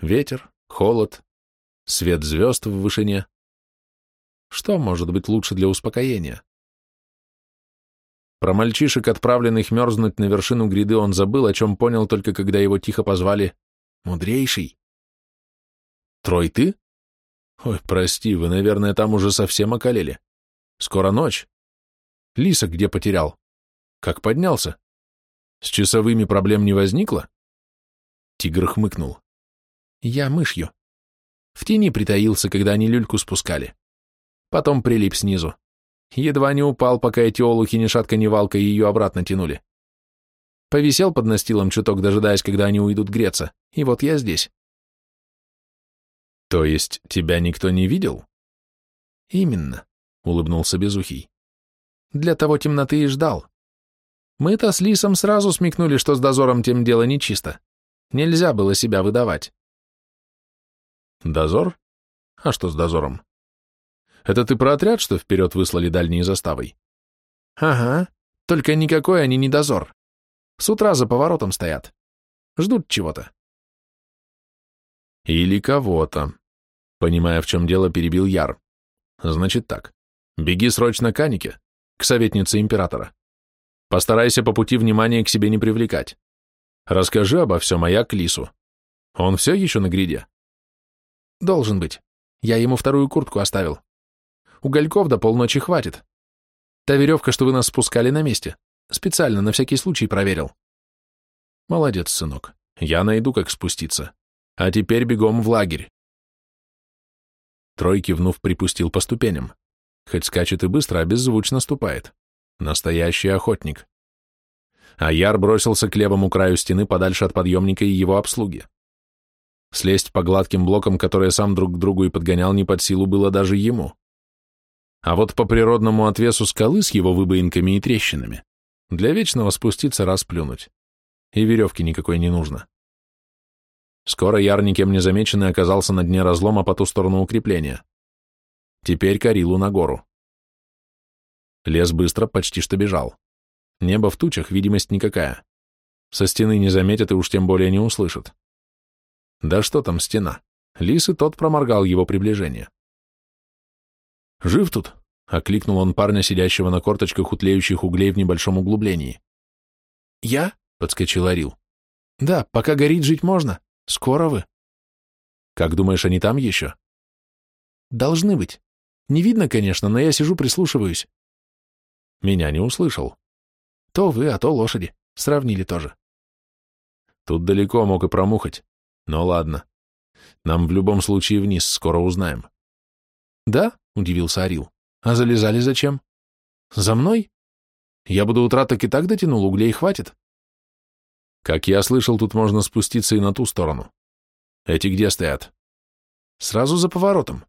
Ветер, холод, свет звезд в вышине. Что может быть лучше для успокоения? Про мальчишек, отправленных мерзнуть на вершину гряды, он забыл, о чем понял только когда его тихо позвали «Мудрейший». «Трой ты?» «Ой, прости, вы, наверное, там уже совсем околели. Скоро ночь. Лиса где потерял? Как поднялся? С часовыми проблем не возникло?» Тигр хмыкнул. «Я мышью. В тени притаился, когда они люльку спускали. Потом прилип снизу. Едва не упал, пока эти олухи ни шатка ни валка ее обратно тянули. Повисел под настилом чуток, дожидаясь, когда они уйдут греться, и вот я здесь. То есть тебя никто не видел? Именно, улыбнулся Безухий. Для того темноты и ждал. Мы-то с Лисом сразу смекнули, что с дозором тем дело нечисто. Нельзя было себя выдавать. Дозор? А что с дозором? Это ты про отряд, что вперед выслали дальней заставой? Ага, только никакой они не дозор. С утра за поворотом стоят. Ждут чего-то. Или кого-то. Понимая, в чем дело, перебил Яр. Значит так. Беги срочно к Анике, к советнице императора. Постарайся по пути внимания к себе не привлекать. Расскажи обо всем, а я к Лису. Он все еще на гриде? Должен быть. Я ему вторую куртку оставил. Угольков до полночи хватит. Та веревка, что вы нас спускали на месте. Специально, на всякий случай проверил. Молодец, сынок. Я найду, как спуститься. А теперь бегом в лагерь. Трой, кивнув, припустил по ступеням. Хоть скачет и быстро, а беззвучно ступает. Настоящий охотник. А Яр бросился к левому краю стены подальше от подъемника и его обслуги. Слезть по гладким блокам, которые сам друг к другу и подгонял, не под силу было даже ему. А вот по природному отвесу скалы с его выбоинками и трещинами для вечного спуститься раз плюнуть. И веревки никакой не нужно. Скоро Яр никем не замеченный оказался на дне разлома по ту сторону укрепления. Теперь Карилу на гору. Лес быстро, почти что бежал. Небо в тучах, видимость никакая. Со стены не заметят и уж тем более не услышат. Да что там стена? Лис и тот проморгал его приближение. «Жив тут?» — окликнул он парня, сидящего на корточках у тлеющих углей в небольшом углублении. «Я?» — подскочил Орил. «Да, пока горит, жить можно. Скоро вы». «Как думаешь, они там еще?» «Должны быть. Не видно, конечно, но я сижу, прислушиваюсь». «Меня не услышал». «То вы, а то лошади. Сравнили тоже». «Тут далеко мог и промухать. Но ладно. Нам в любом случае вниз, скоро узнаем». «Да?» — удивился Арил. «А залезали зачем?» «За мной? Я бы до утра так и так дотянул, углей хватит». «Как я слышал, тут можно спуститься и на ту сторону. Эти где стоят?» «Сразу за поворотом.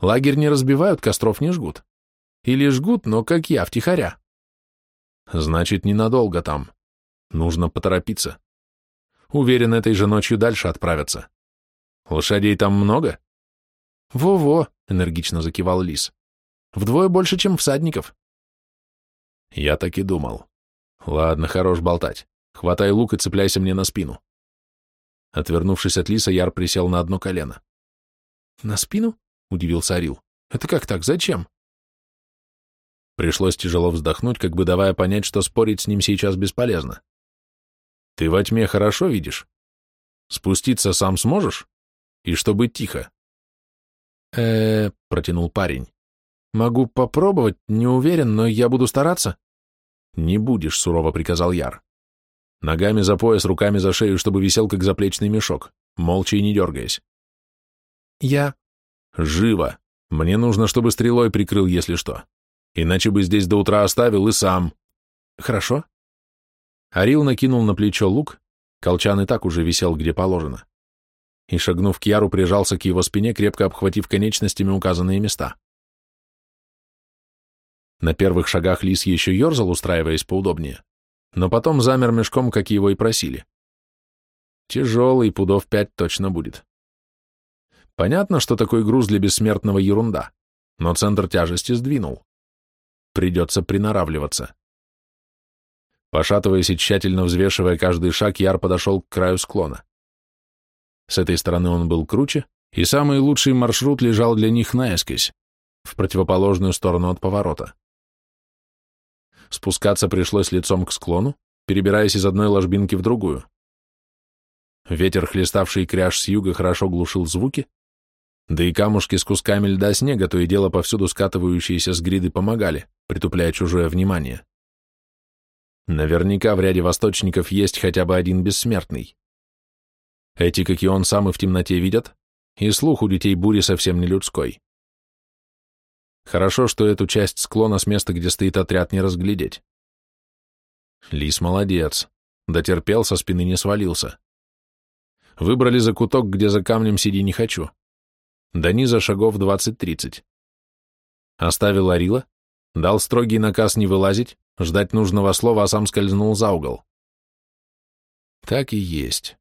Лагерь не разбивают, костров не жгут. Или жгут, но как я, втихаря». «Значит, ненадолго там. Нужно поторопиться. Уверен, этой же ночью дальше отправятся. Лошадей там много?» «Во-во», — энергично закивал лис. «Вдвое больше, чем всадников». Я так и думал. Ладно, хорош болтать. Хватай лук и цепляйся мне на спину. Отвернувшись от лиса, Яр присел на одно колено. «На спину?» — удивился Арил. «Это как так? Зачем?» Пришлось тяжело вздохнуть, как бы давая понять, что спорить с ним сейчас бесполезно. «Ты во тьме хорошо видишь? Спуститься сам сможешь? И чтобы тихо?» э протянул парень. «Могу попробовать, не уверен, но я буду стараться». «Не будешь», — сурово приказал Яр. Ногами за пояс, руками за шею, чтобы висел, как заплечный мешок, молча и не дергаясь. «Я...» «Живо! Мне нужно, чтобы стрелой прикрыл, если что. Иначе бы здесь до утра оставил и сам». «Хорошо». Арил накинул на плечо лук, колчан и так уже висел, где положено и, шагнув к Яру, прижался к его спине, крепко обхватив конечностями указанные места. На первых шагах лис еще ерзал, устраиваясь поудобнее, но потом замер мешком, как его и просили. Тяжелый, пудов пять точно будет. Понятно, что такой груз для бессмертного ерунда, но центр тяжести сдвинул. Придется приноравливаться. Пошатываясь и тщательно взвешивая каждый шаг, Яр подошел к краю склона. С этой стороны он был круче, и самый лучший маршрут лежал для них наискось, в противоположную сторону от поворота. Спускаться пришлось лицом к склону, перебираясь из одной ложбинки в другую. Ветер, хлеставший кряж с юга, хорошо глушил звуки, да и камушки с кусками льда снега, то и дело повсюду скатывающиеся с гриды, помогали, притупляя чужое внимание. Наверняка в ряде восточников есть хотя бы один бессмертный. Эти, как и он сам, и в темноте видят, и слух у детей бури совсем не людской. Хорошо, что эту часть склона с места, где стоит отряд, не разглядеть. Лис молодец, дотерпел, со спины не свалился. Выбрали закуток, где за камнем сиди не хочу. До низа шагов двадцать-тридцать. Оставил Арила, дал строгий наказ не вылазить, ждать нужного слова, а сам скользнул за угол. Так и есть.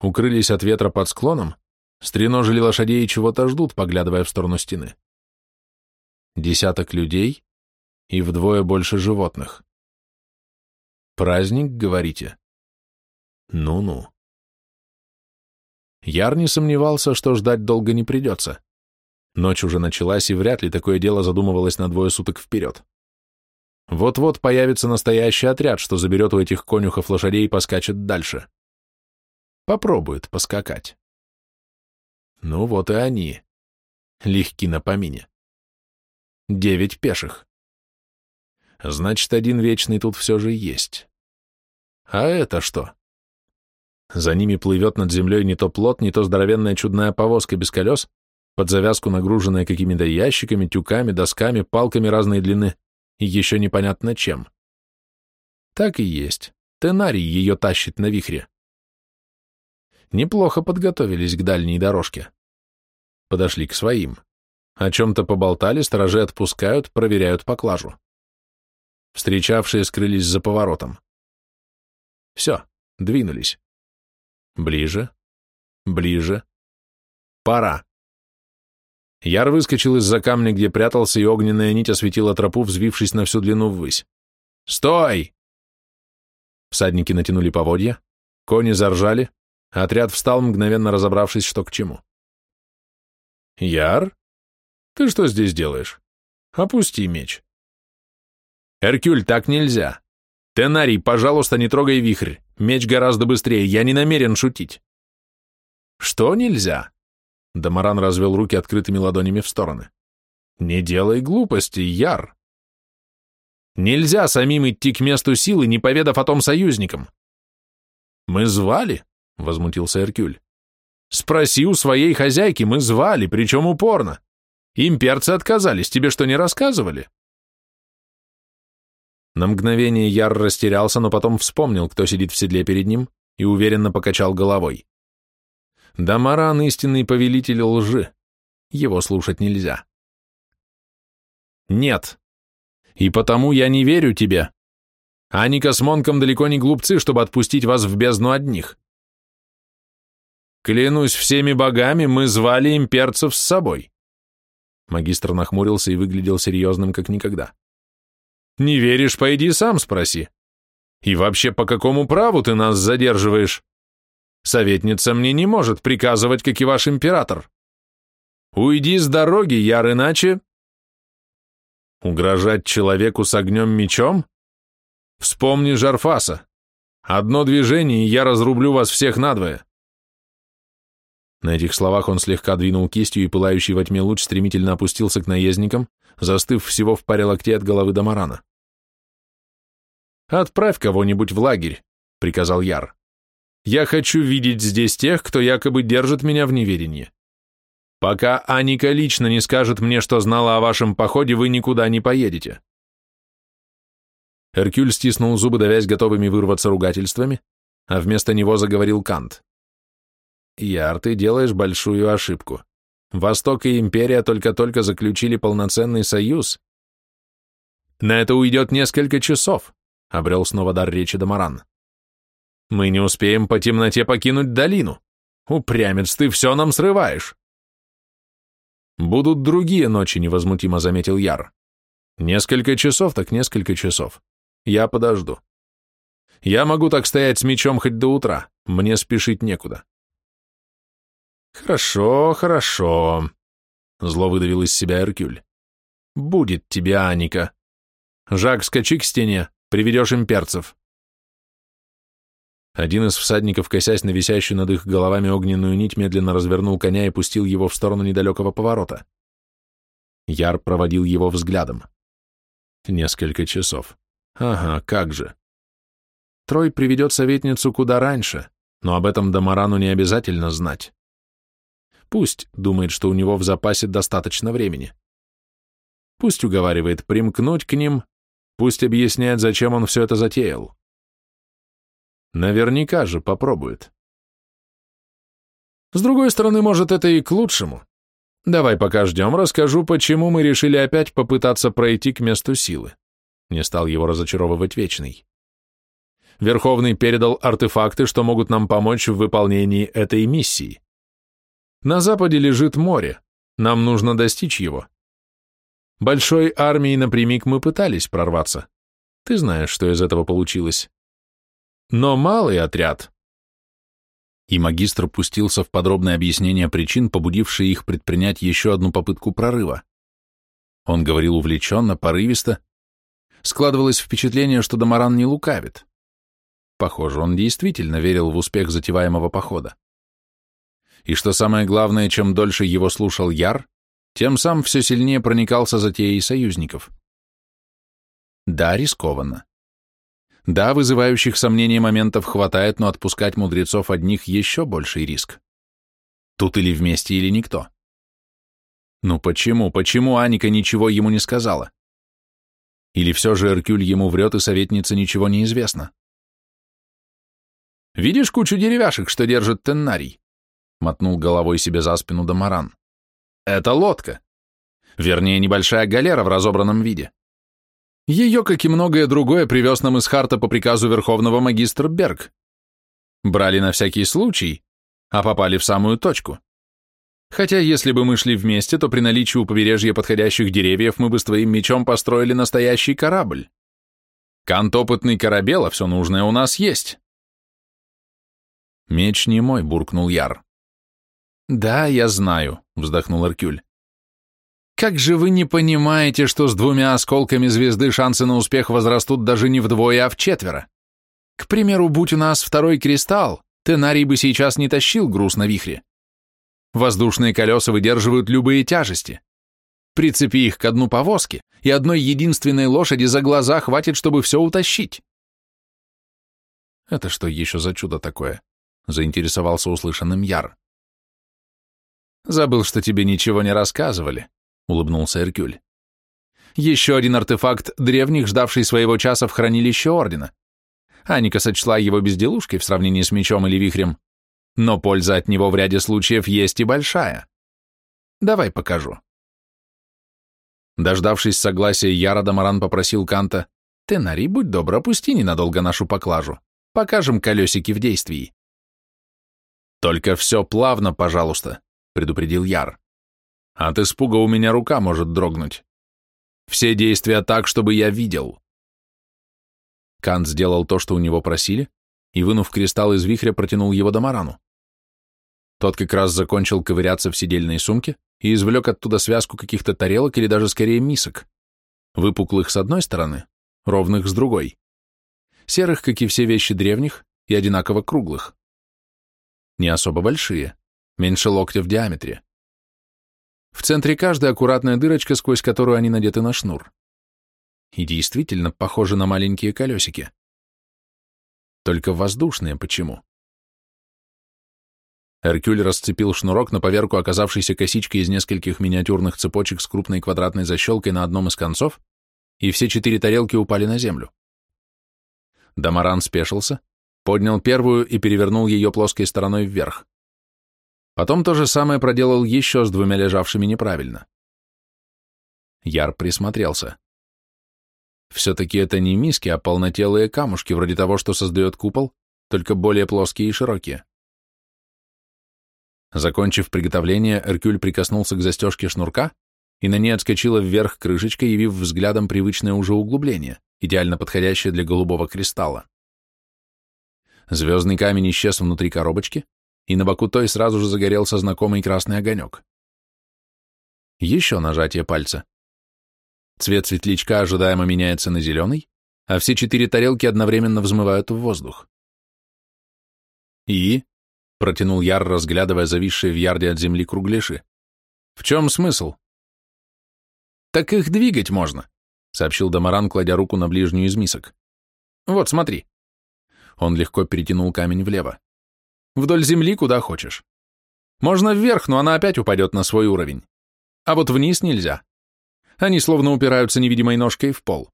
Укрылись от ветра под склоном, стреножили лошадей и чего-то ждут, поглядывая в сторону стены десяток людей и вдвое больше животных. Праздник, говорите? Ну-ну. Яр не сомневался, что ждать долго не придется. Ночь уже началась, и вряд ли такое дело задумывалось на двое суток вперед. Вот-вот появится настоящий отряд, что заберет у этих конюхов лошадей и поскачет дальше. Попробует поскакать. Ну вот и они. Легки на помине. Девять пеших. Значит, один вечный тут все же есть. А это что? За ними плывет над землей не то плот, не то здоровенная чудная повозка без колес, под завязку нагруженная какими-то ящиками, тюками, досками, палками разной длины и еще непонятно чем. Так и есть. Тенарий ее тащит на вихре. Неплохо подготовились к дальней дорожке. Подошли к своим. О чем-то поболтали, сторожи отпускают, проверяют поклажу. Встречавшие скрылись за поворотом. Все, двинулись. Ближе, ближе. Пора. Яр выскочил из-за камня, где прятался, и огненная нить осветила тропу, взвившись на всю длину ввысь. «Стой!» Всадники натянули поводья, кони заржали, отряд встал, мгновенно разобравшись, что к чему. «Яр?» Ты что здесь делаешь? Опусти меч. Эркюль, так нельзя. Тенарий, пожалуйста, не трогай вихрь. Меч гораздо быстрее, я не намерен шутить. Что нельзя? Дамаран развел руки открытыми ладонями в стороны. Не делай глупости, Яр. Нельзя самим идти к месту силы, не поведав о том союзникам. Мы звали, возмутился Эркюль. Спроси у своей хозяйки, мы звали, причем упорно. Имперцы отказались, тебе что, не рассказывали?» На мгновение Яр растерялся, но потом вспомнил, кто сидит в седле перед ним, и уверенно покачал головой. Дамаран — истинный повелитель лжи. Его слушать нельзя. «Нет. И потому я не верю тебе. Аника с Монком далеко не глупцы, чтобы отпустить вас в бездну одних. Клянусь всеми богами, мы звали имперцев с собой. Магистр нахмурился и выглядел серьезным, как никогда. «Не веришь, пойди сам спроси. И вообще, по какому праву ты нас задерживаешь? Советница мне не может приказывать, как и ваш император. Уйди с дороги, яр, иначе...» Угрожать человеку с огнем мечом? Вспомни Жарфаса. Одно движение, и я разрублю вас всех надвое. На этих словах он слегка двинул кистью, и пылающий во тьме луч стремительно опустился к наездникам, застыв всего в паре локтей от головы до Марана. «Отправь кого-нибудь в лагерь», — приказал Яр. «Я хочу видеть здесь тех, кто якобы держит меня в неведении. Пока Аника лично не скажет мне, что знала о вашем походе, вы никуда не поедете». Эркюль стиснул зубы, давясь готовыми вырваться ругательствами, а вместо него заговорил Кант. Яр, ты делаешь большую ошибку. Восток и Империя только-только заключили полноценный союз. На это уйдет несколько часов, обрел снова дар речи Дамаран. Мы не успеем по темноте покинуть долину. Упрямец, ты все нам срываешь. Будут другие ночи, невозмутимо заметил Яр. Несколько часов, так несколько часов. Я подожду. Я могу так стоять с мечом хоть до утра, мне спешить некуда. Хорошо, хорошо, зло выдавил из себя Эркюль. Будет тебе, Аника. Жак, скачи к стене, приведешь имперцев. Один из всадников, косясь на висящую над их головами огненную нить, медленно развернул коня и пустил его в сторону недалекого поворота. Яр проводил его взглядом. Несколько часов. Ага, как же. Трой приведет советницу куда раньше, но об этом Дамарану не обязательно знать. Пусть думает, что у него в запасе достаточно времени. Пусть уговаривает примкнуть к ним, пусть объясняет, зачем он все это затеял. Наверняка же попробует. С другой стороны, может, это и к лучшему. Давай пока ждем, расскажу, почему мы решили опять попытаться пройти к месту силы. Не стал его разочаровывать Вечный. Верховный передал артефакты, что могут нам помочь в выполнении этой миссии. На западе лежит море, нам нужно достичь его. Большой армией напрямик мы пытались прорваться. Ты знаешь, что из этого получилось но малый отряд. И магистр пустился в подробное объяснение причин, побудившие их предпринять еще одну попытку прорыва. Он говорил увлеченно, порывисто. Складывалось впечатление, что Дамаран не лукавит. Похоже, он действительно верил в успех затеваемого похода. И что самое главное, чем дольше его слушал Яр, тем сам все сильнее проникался затеей союзников. Да, рискованно. Да, вызывающих сомнения моментов хватает, но отпускать мудрецов одних еще больший риск. Тут или вместе, или никто. Ну почему, почему Аника ничего ему не сказала? Или все же Эркюль ему врет, и советнице ничего не известно? «Видишь кучу деревяшек, что держит Теннарий?» — мотнул головой себе за спину Дамаран. «Это лодка. Вернее, небольшая галера в разобранном виде. Ее, как и многое другое, привез нам из Харта по приказу Верховного магистра Берг. Брали на всякий случай, а попали в самую точку. Хотя если бы мы шли вместе, то при наличии у побережья подходящих деревьев мы бы с твоим мечом построили настоящий корабль. Кант опытный корабел, а все нужное у нас есть. Меч не мой, буркнул Яр. Да, я знаю, вздохнул Аркюль. Как же вы не понимаете, что с двумя осколками звезды шансы на успех возрастут даже не вдвое, а в четверо? К примеру, будь у нас второй кристалл, Тенарий бы сейчас не тащил груз на вихре. Воздушные колеса выдерживают любые тяжести. Прицепи их к дну повозки, и одной единственной лошади за глаза хватит, чтобы все утащить. Это что еще за чудо такое? Заинтересовался услышанным Яр. Забыл, что тебе ничего не рассказывали, — улыбнулся Эркюль. «Еще один артефакт древних, ждавший своего часа в хранилище Ордена. Аника сочла его безделушкой в сравнении с мечом или вихрем, но польза от него в ряде случаев есть и большая. Давай покажу». Дождавшись согласия Яра, Дамаран попросил Канта, «Тенари, будь добр, опусти ненадолго нашу поклажу. Покажем колесики в действии». «Только все плавно, пожалуйста», — предупредил Яр. От испуга у меня рука может дрогнуть. Все действия так, чтобы я видел. Кант сделал то, что у него просили, и, вынув кристалл из вихря, протянул его Дамарану. Тот как раз закончил ковыряться в сидельной сумке и извлек оттуда связку каких-то тарелок или даже скорее мисок, выпуклых с одной стороны, ровных с другой, серых, как и все вещи древних, и одинаково круглых. Не особо большие, меньше локтя в диаметре. В центре каждой аккуратная дырочка, сквозь которую они надеты на шнур. И действительно похожи на маленькие колесики. Только воздушные почему? Эркюль расцепил шнурок на поверку оказавшейся косичкой из нескольких миниатюрных цепочек с крупной квадратной защелкой на одном из концов, и все четыре тарелки упали на землю. Дамаран спешился, поднял первую и перевернул ее плоской стороной вверх. Потом то же самое проделал еще с двумя лежавшими неправильно. Яр присмотрелся. Все-таки это не миски, а полнотелые камушки, вроде того, что создает купол, только более плоские и широкие. Закончив приготовление, Эркюль прикоснулся к застежке шнурка, и на ней отскочила вверх крышечка, явив взглядом привычное уже углубление, идеально подходящее для голубого кристалла. Звездный камень исчез внутри коробочки, и на боку той сразу же загорелся знакомый красный огонек. Еще нажатие пальца. Цвет светлячка ожидаемо меняется на зеленый, а все четыре тарелки одновременно взмывают в воздух. «И?» — протянул Яр, разглядывая зависшие в ярде от земли кругляши. «В чем смысл?» «Так их двигать можно», — сообщил Дамаран, кладя руку на ближнюю из мисок. «Вот, смотри». Он легко перетянул камень влево. «Вдоль земли куда хочешь. Можно вверх, но она опять упадет на свой уровень. А вот вниз нельзя. Они словно упираются невидимой ножкой в пол.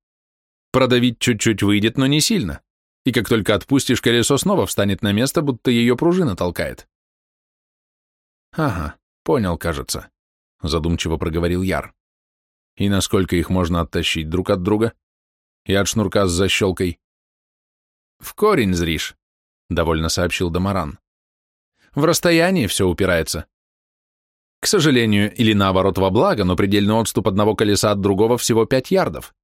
Продавить чуть-чуть выйдет, но не сильно. И как только отпустишь, колесо снова встанет на место, будто ее пружина толкает. «Ага, понял, кажется», — задумчиво проговорил Яр. И насколько их можно оттащить друг от друга? И от шнурка с защелкой. В корень зришь, довольно сообщил Дамаран. В расстоянии все упирается. К сожалению, или наоборот во благо, но предельный отступ одного колеса от другого всего пять ярдов.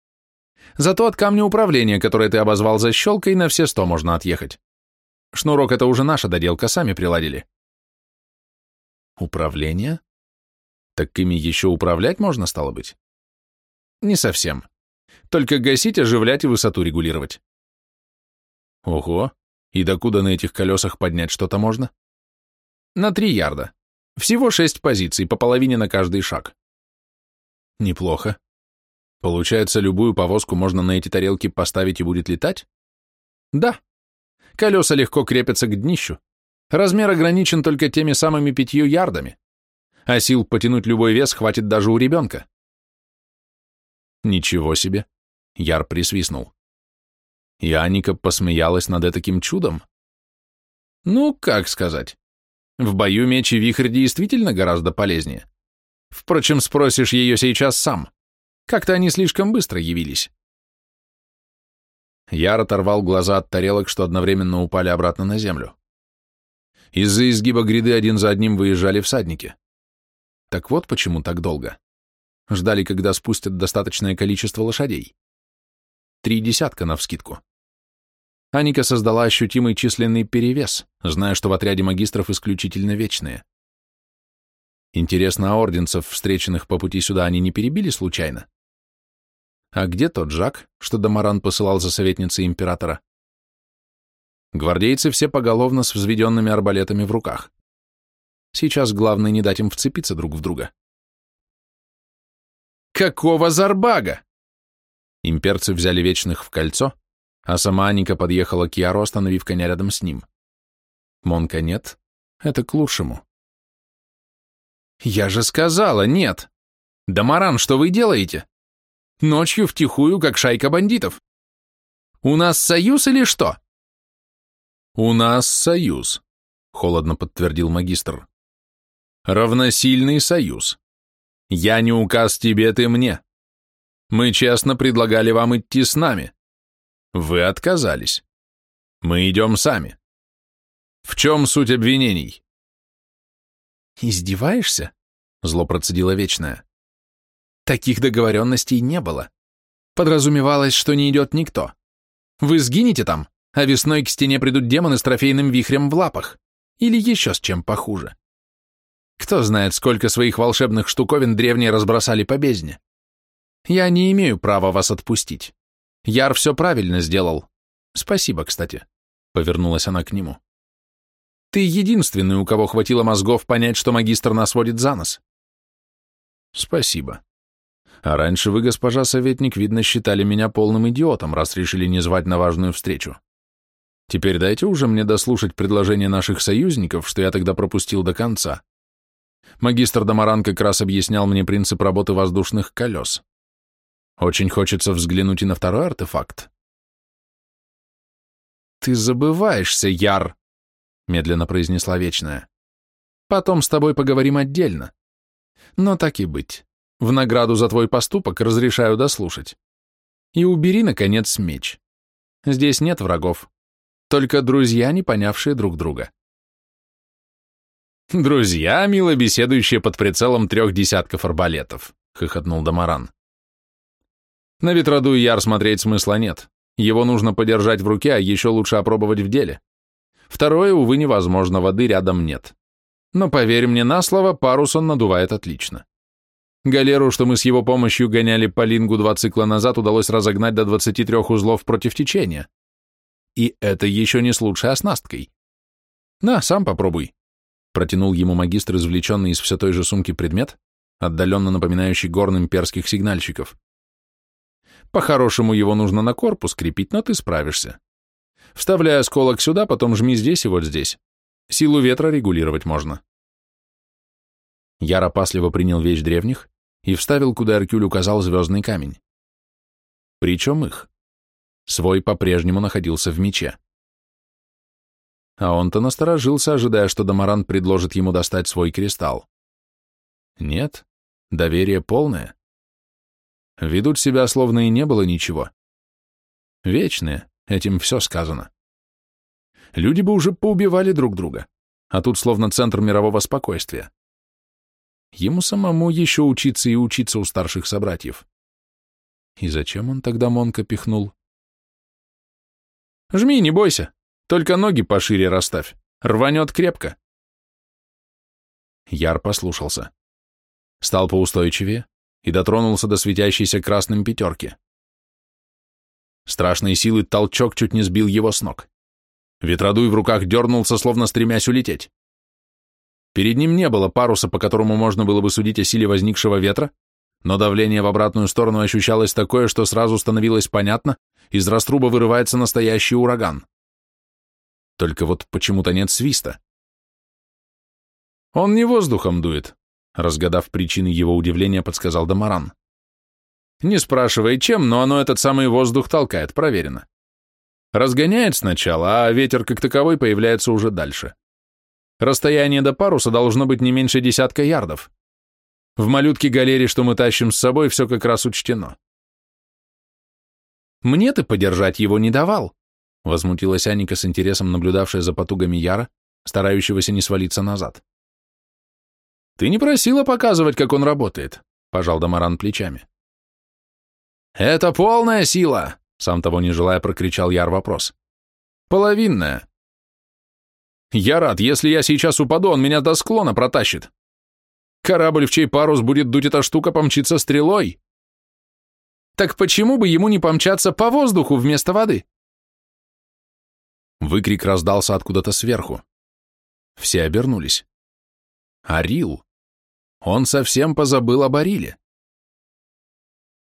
Зато от камня управления, которое ты обозвал защелкой, на все сто можно отъехать. Шнурок — это уже наша доделка, сами приладили. Управление? Так ими еще управлять можно, стало быть? Не совсем. Только гасить, оживлять и высоту регулировать. Ого, и докуда на этих колесах поднять что-то можно? На три ярда. Всего шесть позиций, по половине на каждый шаг. Неплохо. Получается, любую повозку можно на эти тарелки поставить и будет летать? Да. Колеса легко крепятся к днищу. Размер ограничен только теми самыми пятью ярдами. А сил потянуть любой вес хватит даже у ребенка. Ничего себе! Яр присвистнул. И Аника посмеялась над таким чудом. Ну, как сказать. В бою меч и вихрь действительно гораздо полезнее. Впрочем, спросишь ее сейчас сам. Как-то они слишком быстро явились. Яр оторвал глаза от тарелок, что одновременно упали обратно на землю. Из-за изгиба гряды один за одним выезжали всадники. Так вот почему так долго. Ждали, когда спустят достаточное количество лошадей. Три десятка навскидку. Аника создала ощутимый численный перевес, зная, что в отряде магистров исключительно вечные. Интересно, а орденцев, встреченных по пути сюда, они не перебили случайно? А где тот Жак, что Дамаран посылал за советницей императора? Гвардейцы все поголовно с взведенными арбалетами в руках. Сейчас главное не дать им вцепиться друг в друга. Какого зарбага? Имперцы взяли Вечных в кольцо, а сама Аника подъехала к Яру, остановив коня рядом с ним. Монка нет, это к лучшему. Я же сказала, нет. Дамаран, что вы делаете? Ночью втихую, как шайка бандитов. У нас союз или что? У нас союз, холодно подтвердил магистр. Равносильный союз. Я не указ тебе, ты мне. Мы честно предлагали вам идти с нами. Вы отказались. Мы идем сами. В чем суть обвинений? Издеваешься? Зло процедила Вечная. Таких договоренностей не было. Подразумевалось, что не идет никто. Вы сгинете там, а весной к стене придут демоны с трофейным вихрем в лапах. Или еще с чем похуже. Кто знает, сколько своих волшебных штуковин древние разбросали по бездне. Я не имею права вас отпустить. Яр все правильно сделал. Спасибо, кстати. Повернулась она к нему. Ты единственный, у кого хватило мозгов понять, что магистр нас водит за нос. Спасибо. А раньше вы, госпожа советник, видно, считали меня полным идиотом, раз решили не звать на важную встречу. Теперь дайте уже мне дослушать предложение наших союзников, что я тогда пропустил до конца. Магистр Дамаран как раз объяснял мне принцип работы воздушных колес. Очень хочется взглянуть и на второй артефакт. «Ты забываешься, Яр», — медленно произнесла Вечная. Потом с тобой поговорим отдельно. Но так и быть. В награду за твой поступок разрешаю дослушать. И убери, наконец, меч. Здесь нет врагов. Только друзья, не понявшие друг друга. «Друзья, мило беседующие под прицелом трех десятков арбалетов», — хохотнул Дамаран. «На ветроду и яр смотреть смысла нет. Его нужно подержать в руке, а еще лучше опробовать в деле. Второе, увы, невозможно, воды рядом нет. Но поверь мне на слово, парус он надувает отлично. Галеру, что мы с его помощью гоняли по лингу два цикла назад, удалось разогнать до 23 узлов против течения. И это еще не с лучшей оснасткой. На, сам попробуй. Протянул ему магистр, извлеченный из все той же сумки предмет, отдаленно напоминающий горным перских сигнальщиков. По-хорошему его нужно на корпус крепить, но ты справишься. Вставляй осколок сюда, потом жми здесь и вот здесь. Силу ветра регулировать можно. Яр опасливо принял вещь древних и вставил, куда Эркюль указал звездный камень. Причем их. Свой по-прежнему находился в мече. А он-то насторожился, ожидая, что Дамаран предложит ему достать свой кристалл. Нет, доверие полное. Ведут себя, словно и не было ничего. Вечные, этим все сказано. Люди бы уже поубивали друг друга, а тут словно центр мирового спокойствия. Ему самому еще учиться и учиться у старших собратьев. И зачем он тогда Монка пихнул? «Жми, не бойся, только ноги пошире расставь, рванет крепко». Яр послушался. Стал поустойчивее и дотронулся до светящейся красным пятерки. Страшной силы толчок чуть не сбил его с ног. Ветродуй в руках дернулся, словно стремясь улететь. Перед ним не было паруса, по которому можно было бы судить о силе возникшего ветра, но давление в обратную сторону ощущалось такое, что сразу становилось понятно, из раструба вырывается настоящий ураган. Только вот почему-то нет свиста. «Он не воздухом дует», — разгадав причины его удивления, подсказал Дамаран. «Не спрашивай, чем, но оно этот самый воздух толкает, проверено. Разгоняет сначала, а ветер как таковой появляется уже дальше. Расстояние до паруса должно быть не меньше десятка ярдов. В малютке-галере, что мы тащим с собой, все как раз учтено. «Мне ты подержать его не давал», — возмутилась Аника с интересом, наблюдавшая за потугами Яра, старающегося не свалиться назад. «Ты не просила показывать, как он работает», — пожал Дамаран плечами. «Это полная сила!» Сам того не желая, прокричал Яр вопрос. Половинная. Я рад, если я сейчас упаду, он меня до склона протащит. Корабль, в чей парус будет дуть эта штука, помчится стрелой. Так почему бы ему не помчаться по воздуху вместо воды? Выкрик раздался откуда-то сверху. Все обернулись. Арил. Он совсем позабыл об Ариле.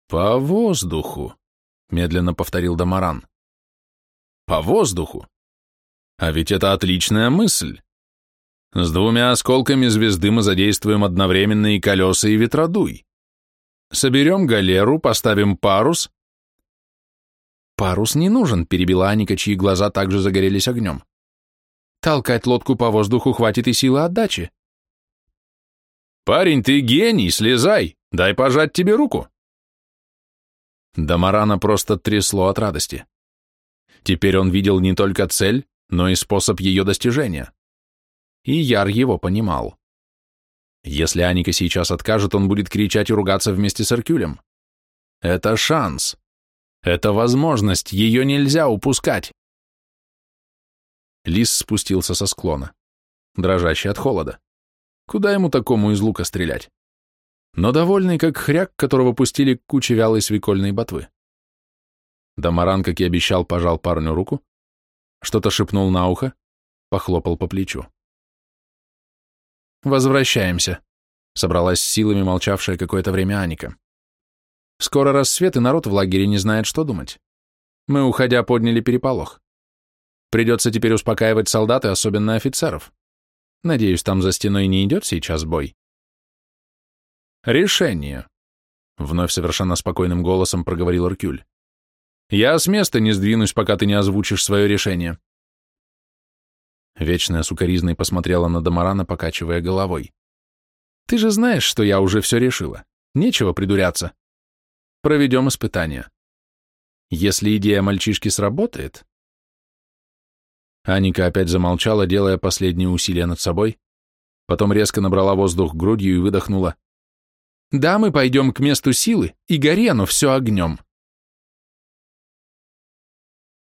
По воздуху медленно повторил Дамаран. По воздуху. А ведь это отличная мысль. С двумя осколками звезды мы задействуем одновременно и колеса, и ветродуй. Соберем галеру, поставим парус. Парус не нужен, перебила Аника, чьи глаза также загорелись огнем. Толкать лодку по воздуху хватит и силы отдачи. Парень, ты гений, слезай, дай пожать тебе руку. Дамарана просто трясло от радости. Теперь он видел не только цель, но и способ ее достижения. И Яр его понимал. Если Аника сейчас откажет, он будет кричать и ругаться вместе с Аркюлем. Это шанс. Это возможность, ее нельзя упускать. Лис спустился со склона, дрожащий от холода. Куда ему такому из лука стрелять? но довольный, как хряк, которого пустили к куче вялой свекольной ботвы. Дамаран, как и обещал, пожал парню руку, что-то шепнул на ухо, похлопал по плечу. «Возвращаемся», — собралась силами молчавшая какое-то время Аника. «Скоро рассвет, и народ в лагере не знает, что думать. Мы, уходя, подняли переполох. Придется теперь успокаивать солдат и особенно офицеров. Надеюсь, там за стеной не идет сейчас бой. «Решение», — вновь совершенно спокойным голосом проговорил Аркюль. «Я с места не сдвинусь, пока ты не озвучишь свое решение». Вечная сукоризной посмотрела на Дамарана, покачивая головой. Ты же знаешь, что я уже все решила. Нечего придуряться. Проведем испытание. Если идея мальчишки сработает... Аника опять замолчала, делая последние усилия над собой, потом резко набрала воздух грудью и выдохнула. Да, мы пойдем к месту силы, и горе оно все огнем.